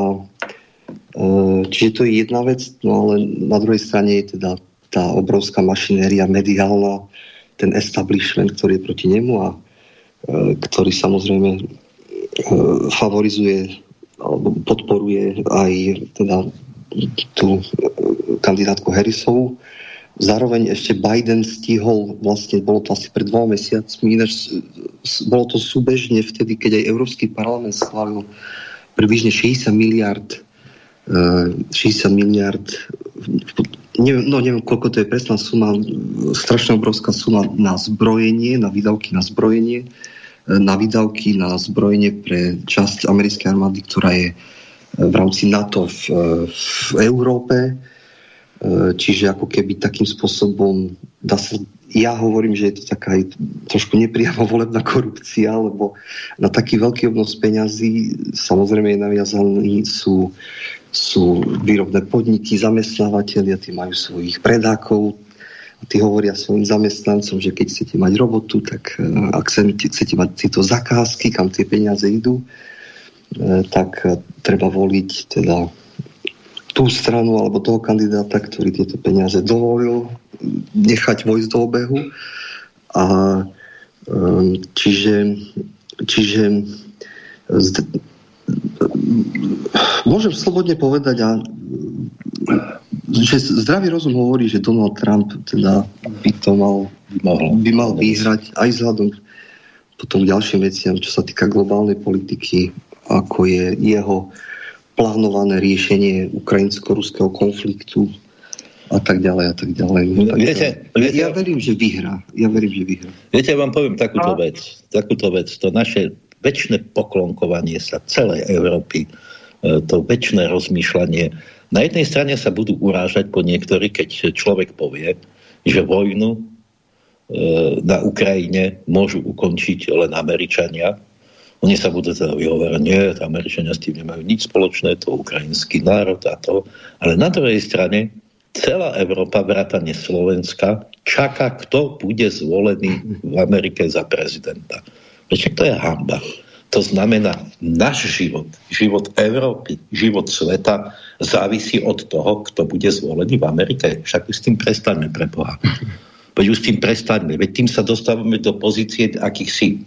čiže to je jedna vec, no ale na druhej strane je teda tá obrovská mašinéria mediálna, ten establishment, ktorý je proti nemu a e, ktorý samozrejme e, favorizuje alebo podporuje aj teda tú kandidátku Harrisovu. Zároveň ešte Biden stihol, vlastne bolo to asi pred dvoma mesiacmi, ináč bolo to súbežne vtedy, keď aj Európsky parlament schválil približne 60 miliard 60 eh, miliard neviem, no neviem, koľko to je presná suma, strašne obrovská suma na zbrojenie, na výdavky na zbrojenie, eh, na výdavky na zbrojenie pre časť americkej armády, ktorá je eh, v rámci NATO v, v Európe. Čiže ako keby takým spôsobom dá sa ja hovorím, že je to taká aj trošku nepriamo volebná korupcia, lebo na taký veľký obnos peňazí samozrejme je naviazaný sú, sú výrobné podniky, zamestnávateľia, tí majú svojich predákov, tí hovoria svojim zamestnancom, že keď chcete mať robotu, tak e, ak chcete mať tieto zakázky, kam tie peniaze idú, e, tak e, treba voliť teda tú stranu alebo toho kandidáta, ktorý tieto peniaze dovolil nechať vojsť do obehu. A čiže, čiže môžem slobodne povedať, a, že zdravý rozum hovorí, že Donald Trump teda by to mal, by mal vyhrať aj vzhľadom potom ďalším veciam, čo sa týka globálnej politiky, ako je jeho plánované riešenie ukrajinsko-ruského konfliktu a tak ďalej a tak ďalej. Viete, viete, ja verím, že vyhrá. Ja verím, že vyhrá. Viete, ja vám poviem takúto a... vec. Takúto vec. To naše väčšie poklonkovanie sa celej Európy, e, to väčšie rozmýšľanie. Na jednej strane sa budú urážať po niektorí, keď človek povie, že vojnu e, na Ukrajine môžu ukončiť len Američania, oni sa budú teda vyhovárať, nie, Američania s tým nemajú nič spoločné, to ukrajinský národ a to. Ale na druhej strane celá Európa, vrátane Slovenska, čaká, kto bude zvolený v Amerike za prezidenta. Prečo to je hamba. To znamená, náš život, život Európy, život sveta závisí od toho, kto bude zvolený v Amerike. Však už s tým prestaňme pre Boha. Veď už s tým prestaňme. Veď tým sa dostávame do pozície akýchsi,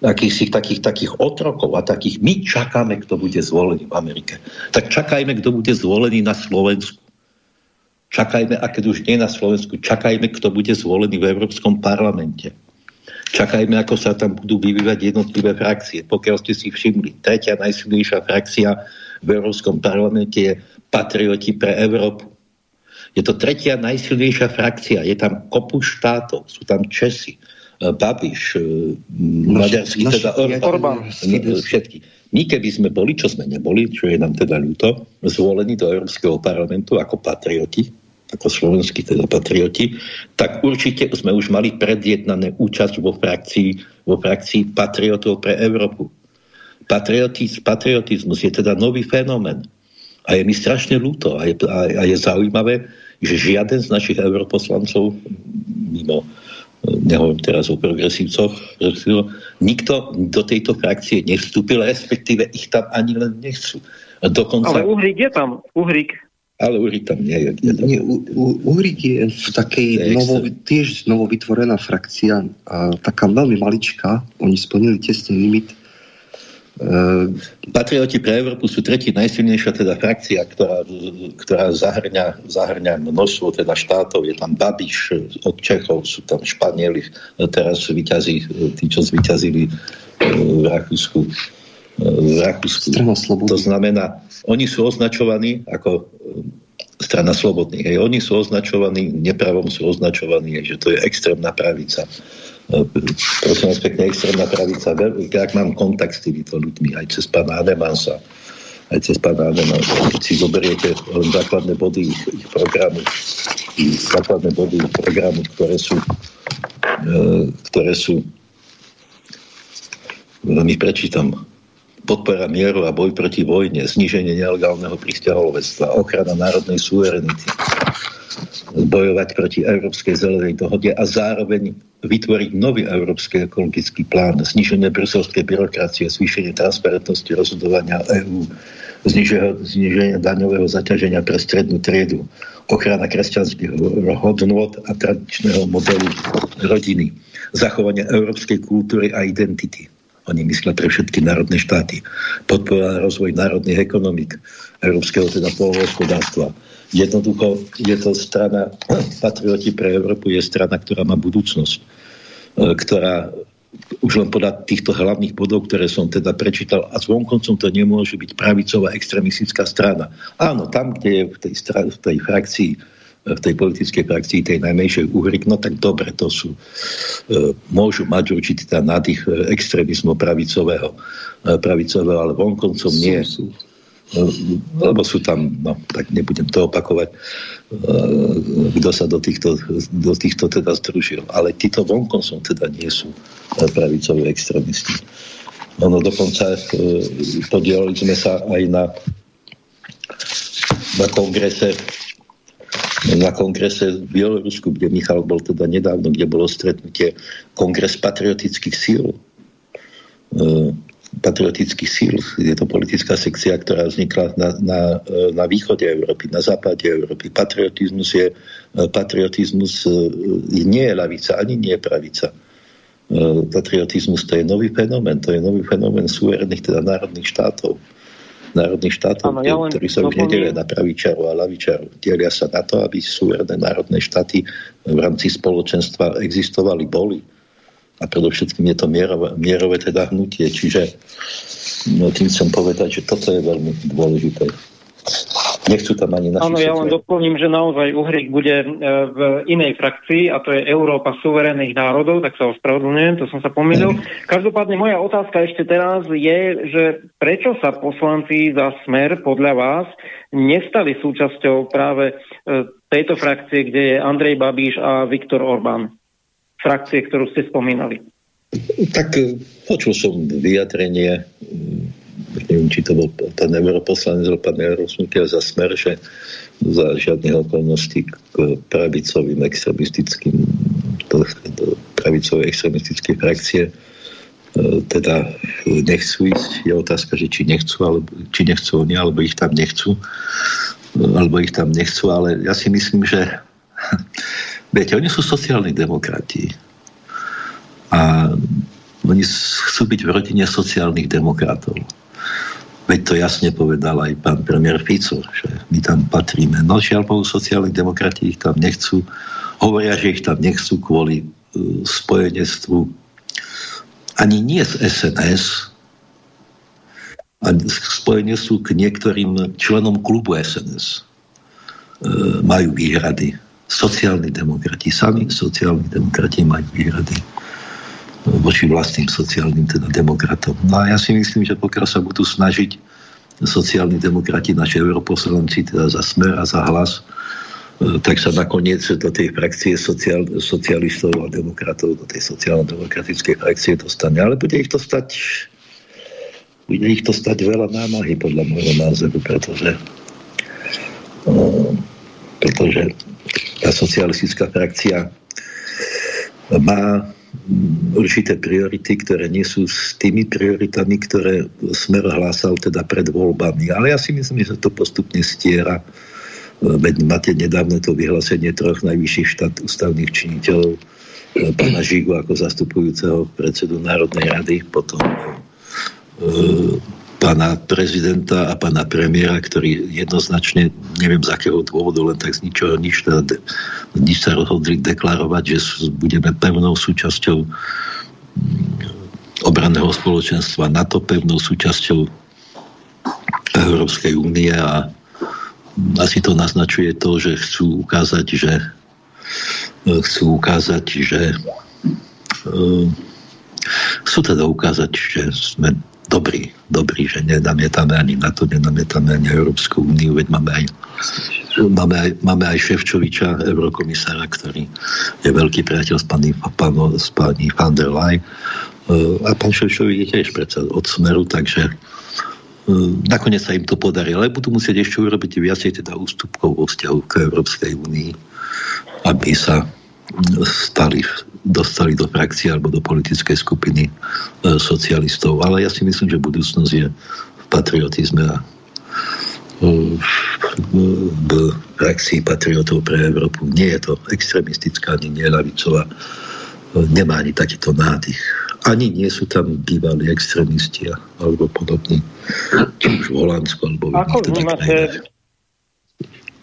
akýchsi takých, takých otrokov a takých. My čakáme, kto bude zvolený v Amerike. Tak čakajme, kto bude zvolený na Slovensku. Čakajme, a keď už nie na Slovensku, čakajme, kto bude zvolený v Európskom parlamente. Čakajme, ako sa tam budú vyvíjať jednotlivé frakcie. Pokiaľ ste si všimli, tretia najsilnejšia frakcia v Európskom parlamente je Patrioti pre Európu. Je to tretia najsilnejšia frakcia. Je tam kopu štátov, sú tam Česi, e, Babiš, e, Maďarský, teda Orbán, všetky. My keby sme boli, čo sme neboli, čo je nám teda ľúto, zvolení do Európskeho parlamentu ako patrioti, ako slovenskí teda patrioti, tak určite sme už mali predjednané účasť vo frakcii, vo frakcii patriotov pre Európu. Patriotiz, patriotizmus je teda nový fenomén. A je mi strašne ľúto a je, a, a je zaujímavé, že žiaden z našich europoslancov, mimo, nehovorím teraz o progresívcoch, nikto do tejto frakcie nevstúpil, respektíve ich tam ani len nechcú. Dokonca... Ale Uhrik je tam, Uhrik. Ale Uhrik tam nie je. je. Nie, Uhrik je v takej novo, tiež novovytvorená frakcia, a taká veľmi maličká, oni splnili tesný limit Ehm, Patrioti pre Európu sú tretí najsilnejšia teda frakcia, ktorá, ktorá zahrňa, zahrňa množstvo teda štátov. Je tam Babiš od Čechov, sú tam Španieli, teraz vyťazí, tí, čo zvyťazili e, v Rakúsku. E, Rakúsku. To znamená, oni sú označovaní ako e, strana slobodných. Hej. Oni sú označovaní, nepravom sú označovaní, že to je extrémna pravica prosím vás pekne, extrémna pravica, ak mám kontakt s týmito ľuďmi, aj cez pána Ademansa, aj cez pána Ademansa, keď si zoberiete len základné body ich, ich programu, ich základné body ich programu, ktoré sú, e, ktoré sú veľmi prečítam, podpora mieru a boj proti vojne, zníženie nelegálneho pristahovalectva, ochrana národnej suverenity, bojovať proti Európskej zelenej dohode a zároveň vytvoriť nový európsky ekologický plán, zniženie bruselskej byrokracie, zvýšenie transparentnosti rozhodovania EÚ, zniženie daňového zaťaženia pre strednú triedu, ochrana kresťanských hodnot a tradičného modelu rodiny, zachovanie európskej kultúry a identity. Oni myslia pre všetky národné štáty. Podpora rozvoj národných ekonomik, európskeho teda polohospodárstva, Jednoducho je to strana, Patrioti pre Európu je strana, ktorá má budúcnosť, e, ktorá už len podľa týchto hlavných bodov, ktoré som teda prečítal, a zvonkoncom to nemôže byť pravicová extremistická strana. Áno, tam, kde je v tej, v tej frakcii, v tej politickej frakcii, tej najmenšej uhrik, no tak dobre, to sú, e, môžu mať určitý tá nádych extrémizmu pravicového, pravicového, ale vonkoncom nie. Sú, sú lebo sú tam, no tak nebudem to opakovať, kto sa do týchto, do týchto teda združil. Ale títo vonkom som teda nie sú pravicoví extrémisti. Ono dokonca eh, podielali sme sa aj na, na kongrese na kongrese v Bielorusku, kde Michal bol teda nedávno, kde bolo stretnutie kongres patriotických síl eh, patriotických síl. Je to politická sekcia, ktorá vznikla na, na, na východe Európy, na západe Európy. Patriotizmus je patriotizmus e, nie je lavica, ani nie je pravica. E, patriotizmus to je nový fenomén, to je nový fenomén suverených teda národných štátov. Národných štátov, ano, ja ktorí sa už nedelia na pravičaru a lavičaru. Delia sa na to, aby suverené národné štáty v rámci spoločenstva existovali, boli a predovšetkým je to mierové, mierové teda hnutie. Čiže no, tým chcem povedať, že toto je veľmi dôležité. Nechcú tam ani naši Áno, ja len doplním, že naozaj Uhrik bude e, v inej frakcii a to je Európa suverénnych národov, tak sa ospravedlňujem, to som sa pomýlil. Každopádne moja otázka ešte teraz je, že prečo sa poslanci za smer podľa vás nestali súčasťou práve e, tejto frakcie, kde je Andrej Babíš a Viktor Orbán? frakcie, ktorú ste spomínali. Tak e, počul som vyjadrenie, mm, neviem, či to bol ten europoslanec, pán Eurosmikel za smer, že za žiadnych okolností k pravicovým extremistickým do, do pravicovej extremistickej frakcie e, teda nechcú ísť. Je otázka, že či nechcú, alebo, či nechcú oni, alebo ich tam nechcú. Alebo ich tam nechcú, ale ja si myslím, že Viete, oni sú sociálni demokrati. A oni chcú byť v rodine sociálnych demokratov. Veď to jasne povedal aj pán premiér Fico, že my tam patríme. No žiaľ Bohu, sociálni demokrati ich tam nechcú. Hovoria, že ich tam nechcú kvôli uh, spojenectvu ani nie z SNS, a spojenie sú k niektorým členom klubu SNS. Uh, majú výhrady sociálni demokrati, sami sociálni demokrati majú výhrady voči vlastným sociálnym teda demokratom. No a ja si myslím, že pokiaľ sa budú snažiť sociálni demokrati, naši europoslanci, teda za smer a za hlas, e, tak sa nakoniec do tej frakcie sociál, socialistov a demokratov, do tej sociálno-demokratickej frakcie dostane. Ale bude ich to stať bude ich to stať veľa námahy podľa môjho názoru, pretože pretože tá socialistická frakcia má určité priority, ktoré nie sú s tými prioritami, ktoré Smer hlásal teda pred voľbami. Ale ja si myslím, že to postupne stiera. Veď máte nedávne to vyhlásenie troch najvyšších štát ústavných činiteľov, pána Žigu ako zastupujúceho predsedu Národnej rady, potom pána prezidenta a pána premiéra, ktorí jednoznačne, neviem z akého dôvodu, len tak z ničoho nič, teda, nič sa rozhodli deklarovať, že budeme pevnou súčasťou mm, obranného spoločenstva NATO, pevnou súčasťou Európskej únie a asi to naznačuje to, že chcú ukázať, že chcú ukázať, že uh, chcú teda ukázať, že sme dobrý, dobrý, že nenamietame ani na to, nenamietame ani Európsku úniu, veď máme aj, máme aj, máme aj Ševčoviča, eurokomisára, ktorý je veľký priateľ s pani, pano, s pani van der Leyen. A pán Ševčovič je tiež predsa od Smeru, takže nakoniec sa im to podarí, ale budú musieť ešte urobiť viacej teda ústupkov vo vzťahu k Európskej únii, aby sa stali, dostali do frakcie alebo do politickej skupiny e, socialistov. Ale ja si myslím, že budúcnosť je v patriotizme a e, v frakcii patriotov pre Európu. Nie je to extremistická, ani nie lavicová. E, nemá ani takýto nádych. Ani nie sú tam bývalí extrémisti alebo podobní. Či už v Holandsku alebo v Ako vnímate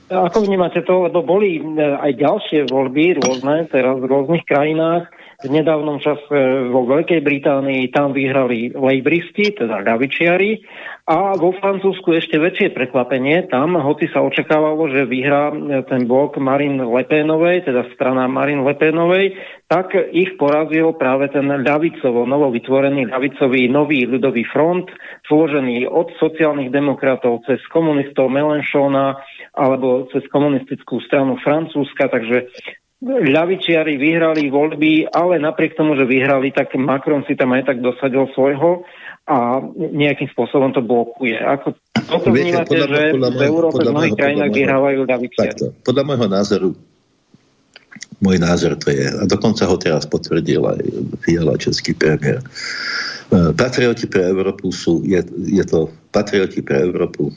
ako vnímate to, lebo boli e, aj ďalšie voľby rôzne, teraz v rôznych krajinách. V nedávnom čase vo Veľkej Británii tam vyhrali lejbristi, teda ľavičiari, a vo Francúzsku ešte väčšie prekvapenie. Tam, hoci sa očakávalo, že vyhrá ten blok Marine Le Penovej, teda strana Marine Le Penovej, tak ich porazil práve ten ľavicovo, novo vytvorený ľavicový nový ľudový front, zložený od sociálnych demokratov cez komunistov Melenchona, alebo cez komunistickú stranu Francúzska, takže ľavičiari vyhrali voľby, ale napriek tomu, že vyhrali, tak Macron si tam aj tak dosadil svojho a nejakým spôsobom to blokuje. Ako toto vnímate, podľa, že podľa v Európe v mnohých krajinách vyhrávajú ľavičiari? Takto, podľa môjho názoru môj názor to je, a dokonca ho teraz potvrdil aj Fiala, český premiér. E, patrioti pre Európu sú, je, je to patrioti pre Európu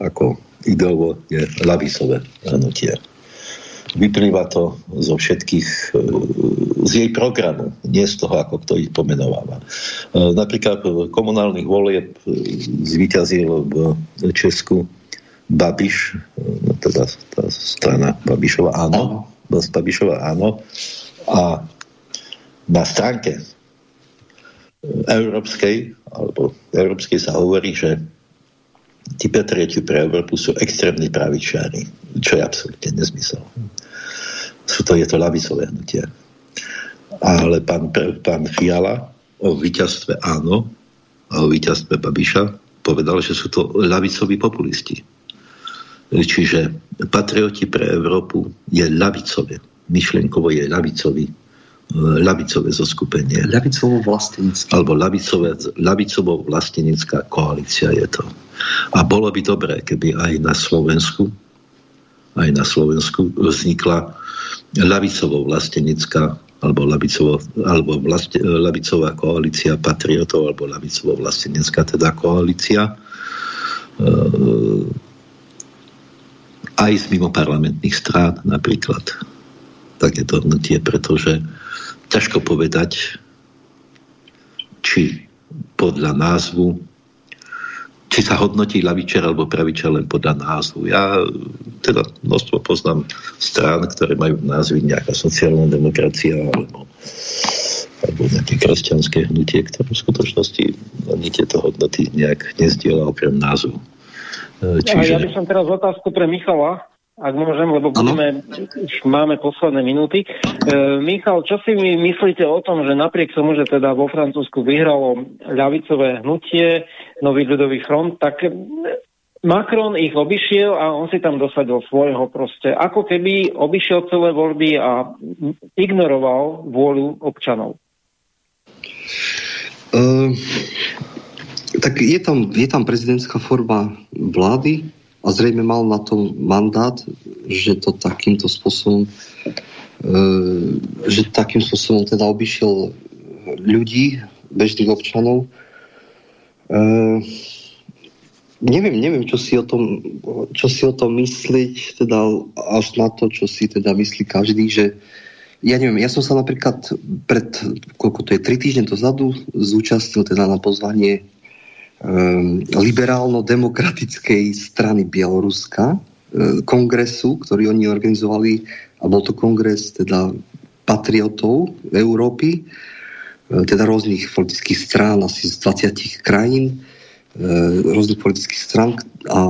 ako ideovo je lavicové hnutie. Vyplýva to zo všetkých, e, z jej programu, nie z toho, ako kto ich pomenováva. E, napríklad komunálnych volieb e, zvíťazil v Česku Babiš, no teda tá strana Babišova áno, Babišova áno, a na stránke európskej, alebo európskej sa hovorí, že tí patrioti pre Európu sú extrémni pravičiari, čo je absolútne nezmysel. Sú to, je to lavicové hnutie. Ale pán, pán Fiala o víťazstve áno, a o víťazstve Babiša povedal, že sú to lavicoví populisti. Čiže patrioti pre Európu je lavicové. Myšlenkovo je lavicový ľavicové zoskupenie. Ľavicovo vlastenická. Alebo ľavicové, ľavicovo vlastenická koalícia je to. A bolo by dobré, keby aj na Slovensku aj na Slovensku vznikla ľavicovo vlastenická alebo, ľavicovo, alebo vlaste, ľavicová koalícia patriotov alebo ľavicovo vlastenecká teda koalícia e, aj z mimoparlamentných strán napríklad. Takéto hnutie, pretože ťažko povedať, či podľa názvu, či sa hodnotí lavičer alebo pravičer len podľa názvu. Ja teda množstvo poznám strán, ktoré majú názvy nejaká sociálna demokracia alebo, alebo nejaké kresťanské hnutie, ktoré v skutočnosti ani tieto hodnoty nejak nezdiela okrem názvu. Čiže... Ja by som teraz otázku pre Michala ak môžem, lebo budeme, už máme posledné minúty. E, Michal, čo si mi myslíte o tom, že napriek tomu, že teda vo Francúzsku vyhralo ľavicové hnutie, Nový ľudový front, tak Macron ich obišiel a on si tam dosadil svojho proste. Ako keby obišiel celé voľby a ignoroval vôľu občanov. Uh, tak je tam, je tam prezidentská forma vlády, a zrejme mal na to mandát, že to takýmto spôsobom e, že takým spôsobom teda obišiel ľudí, bežných občanov. E, neviem, neviem, čo si o tom, čo si o tom myslieť, teda až na to, čo si teda myslí každý, že ja neviem, ja som sa napríklad pred, koľko to je, tri týždne dozadu zúčastnil teda na pozvanie liberálno-demokratickej strany Bieloruska, um, kongresu, ktorý oni organizovali, a bol to kongres teda patriotov Európy, um, teda rôznych politických strán, asi z 20 krajín, um, rôznych politických strán a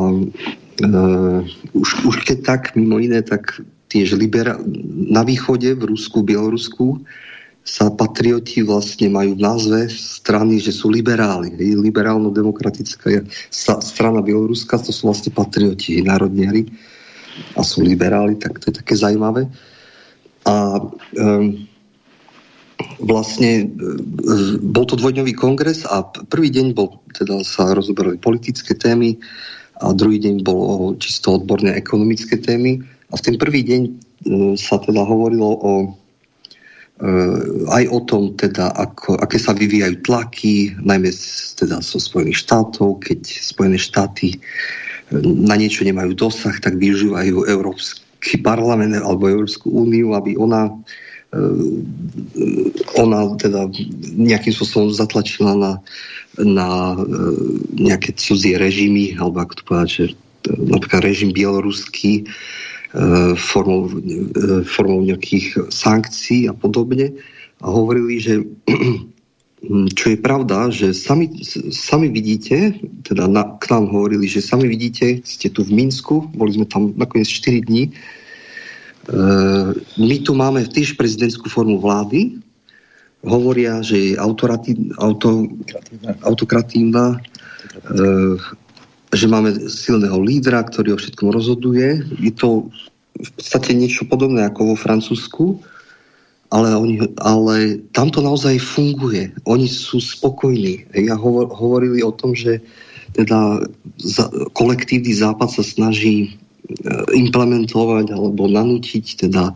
už, už keď tak, mimo iné, tak tiež libera- na východe, v Rusku, Bielorusku, sa patrioti vlastne majú v názve strany, že sú liberáli. Liberálno-demokratická strana Bieloruska, to sú vlastne patrioti, národniari a sú liberáli, tak to je také zaujímavé. A um, vlastne um, bol to dvojdňový kongres a prvý deň bol, teda sa rozoberali politické témy a druhý deň bolo čisto odborné ekonomické témy a v ten prvý deň e, sa teda hovorilo o e, aj o tom, teda, ako, aké sa vyvíjajú tlaky, najmä teda zo Spojených štátov, keď Spojené štáty e, na niečo nemajú dosah, tak využívajú Európsky parlament alebo Európsku úniu, aby ona ona teda nejakým spôsobom zatlačila na, na nejaké cudzie režimy, alebo ako to povedať, že napríklad režim bieloruský formou, e, formou nejakých sankcií a podobne. A hovorili, že čo je pravda, že sami, sami vidíte, teda na, k nám hovorili, že sami vidíte, ste tu v Minsku, boli sme tam nakoniec 4 dní, e, my tu máme tiež prezidentskú formu vlády, hovoria, že je auto, autokratívna, e, že máme silného lídra, ktorý o všetkom rozhoduje. Je to v podstate niečo podobné ako vo Francúzsku, ale, oni, ale tam to naozaj funguje. Oni sú spokojní. Ja hovor, hovorili o tom, že teda za, kolektívny západ sa snaží e, implementovať alebo nanútiť teda e,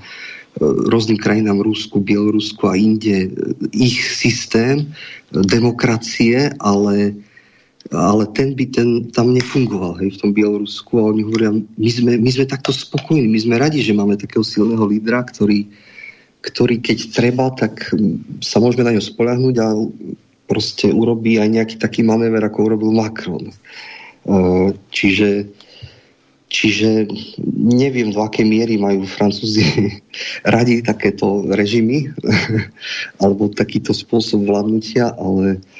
rôznym krajinám Rusku, Bielorusku a inde e, ich systém demokracie, ale ale ten by ten tam nefungoval hej, v tom Bielorusku a oni hovoria, my sme, my sme takto spokojní, my sme radi, že máme takého silného lídra, ktorý, ktorý keď treba, tak sa môžeme na ňo spolahnúť a proste urobí aj nejaký taký manéver, ako urobil Macron. E, čiže, čiže neviem, do akej miery majú Francúzi radi takéto režimy alebo takýto spôsob vládnutia, ale Ehm,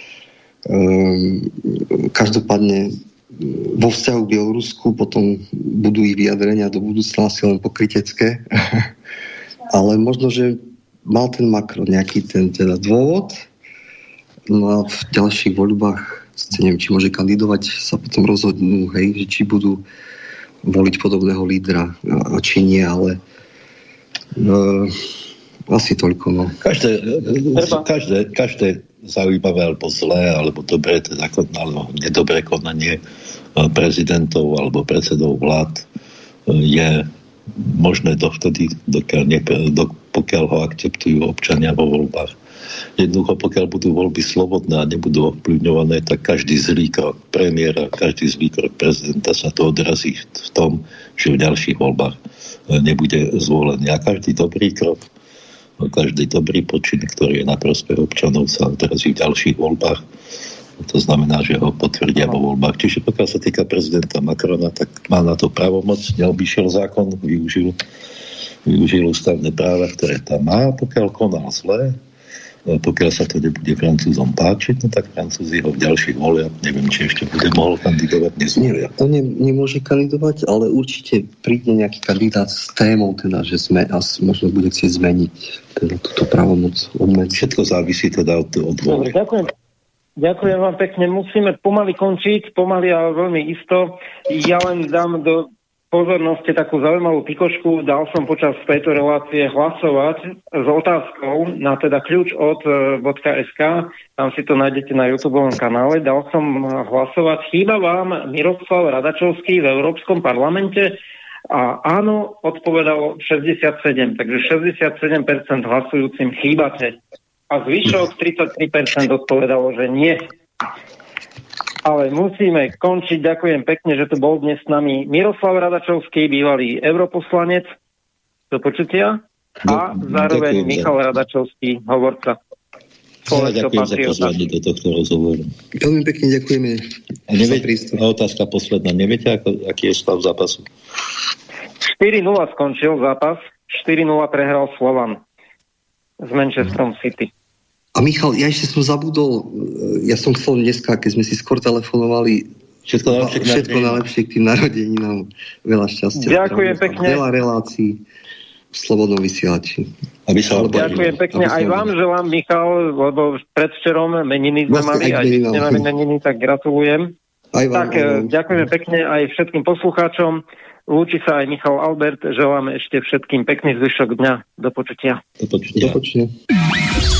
každopádne vo vzťahu k Bielorusku potom budú ich vyjadrenia do budúcna asi len pokrytecké. Ale možno, že mal ten Macron nejaký ten teda dôvod, no a v ďalších voľbách neviem, či môže kandidovať, sa potom rozhodnú, hej, že či budú voliť podobného lídra, a či nie, ale no, asi toľko. No. Každé, každé, každé zaujímavé alebo zlé, alebo dobré, teda, alebo nedobré konanie eh, prezidentov alebo predsedov vlád eh, je možné dovtedy, dokiaľ, ne, do, pokiaľ ho akceptujú občania vo voľbách. Jednoducho, pokiaľ budú voľby slobodné a nebudú ovplyvňované, tak každý zlý krok premiéra, každý zlý krok prezidenta sa to odrazí v tom, že v ďalších voľbách eh, nebude zvolený. A každý dobrý krok každý dobrý počin, ktorý je na prospech občanov, sa odrazí v ďalších voľbách. To znamená, že ho potvrdia vo voľbách. Čiže pokiaľ sa týka prezidenta Macrona, tak má na to pravomoc, neobyšiel zákon, využil, využil ústavné práva, ktoré tam má. Pokiaľ konal zle, pokiaľ sa to nebude Francúzom páčiť, no tak Francúzi ho v ďalších voliach, neviem, či ešte bude mohol kandidovať, nezvolia. On ne, nemôže kandidovať, ale určite príde nejaký kandidát s témou, teda, že sme, a možno bude chcieť zmeniť teda túto pravomoc. Obmedziť. Všetko závisí teda od, od Dobre, ďakujem. Ďakujem vám pekne. Musíme pomaly končiť, pomaly, ale veľmi isto. Ja len dám do pozornosti takú zaujímavú pikošku. Dal som počas tejto relácie hlasovať s otázkou na teda kľúč od e, .sk. Tam si to nájdete na YouTube kanále. Dal som hlasovať. Chýba vám Miroslav Radačovský v Európskom parlamente? A áno, odpovedalo 67, takže 67% hlasujúcim chýbate. A zvyšok 33% odpovedalo, že nie ale musíme končiť. Ďakujem pekne, že tu bol dnes s nami Miroslav Radačovský, bývalý europoslanec. Do počutia. A zároveň Michal za... Radačovský, hovorca. Ja, ďakujem za pozvanie do tohto rozhovoru. Veľmi pekne ďakujeme. A, neviete, a otázka posledná. Neviete, ako, aký je stav zápasu? 4-0 skončil zápas. 4-0 prehral Slovan s Manchesterom City. A Michal, ja ešte som zabudol, ja som chcel dneska, keď sme si skôr telefonovali, všetko najlepšie, všetko najlepšie k tým narodeninám. Veľa šťastia. Ďakujem pekne. Veľa relácií v Slobodnom vysielači. Aby sa Ďakujem pekne. Aj vám želám, Michal, lebo predvčerom meniny sme vlastne mali, aj ste mali meniny, tak gratulujem. Aj vám, tak aj vám. ďakujeme pekne aj všetkým poslucháčom. Lúči sa aj Michal Albert. Želáme ešte všetkým pekný zvyšok dňa. Do počutia. Do počutia. Do počutia.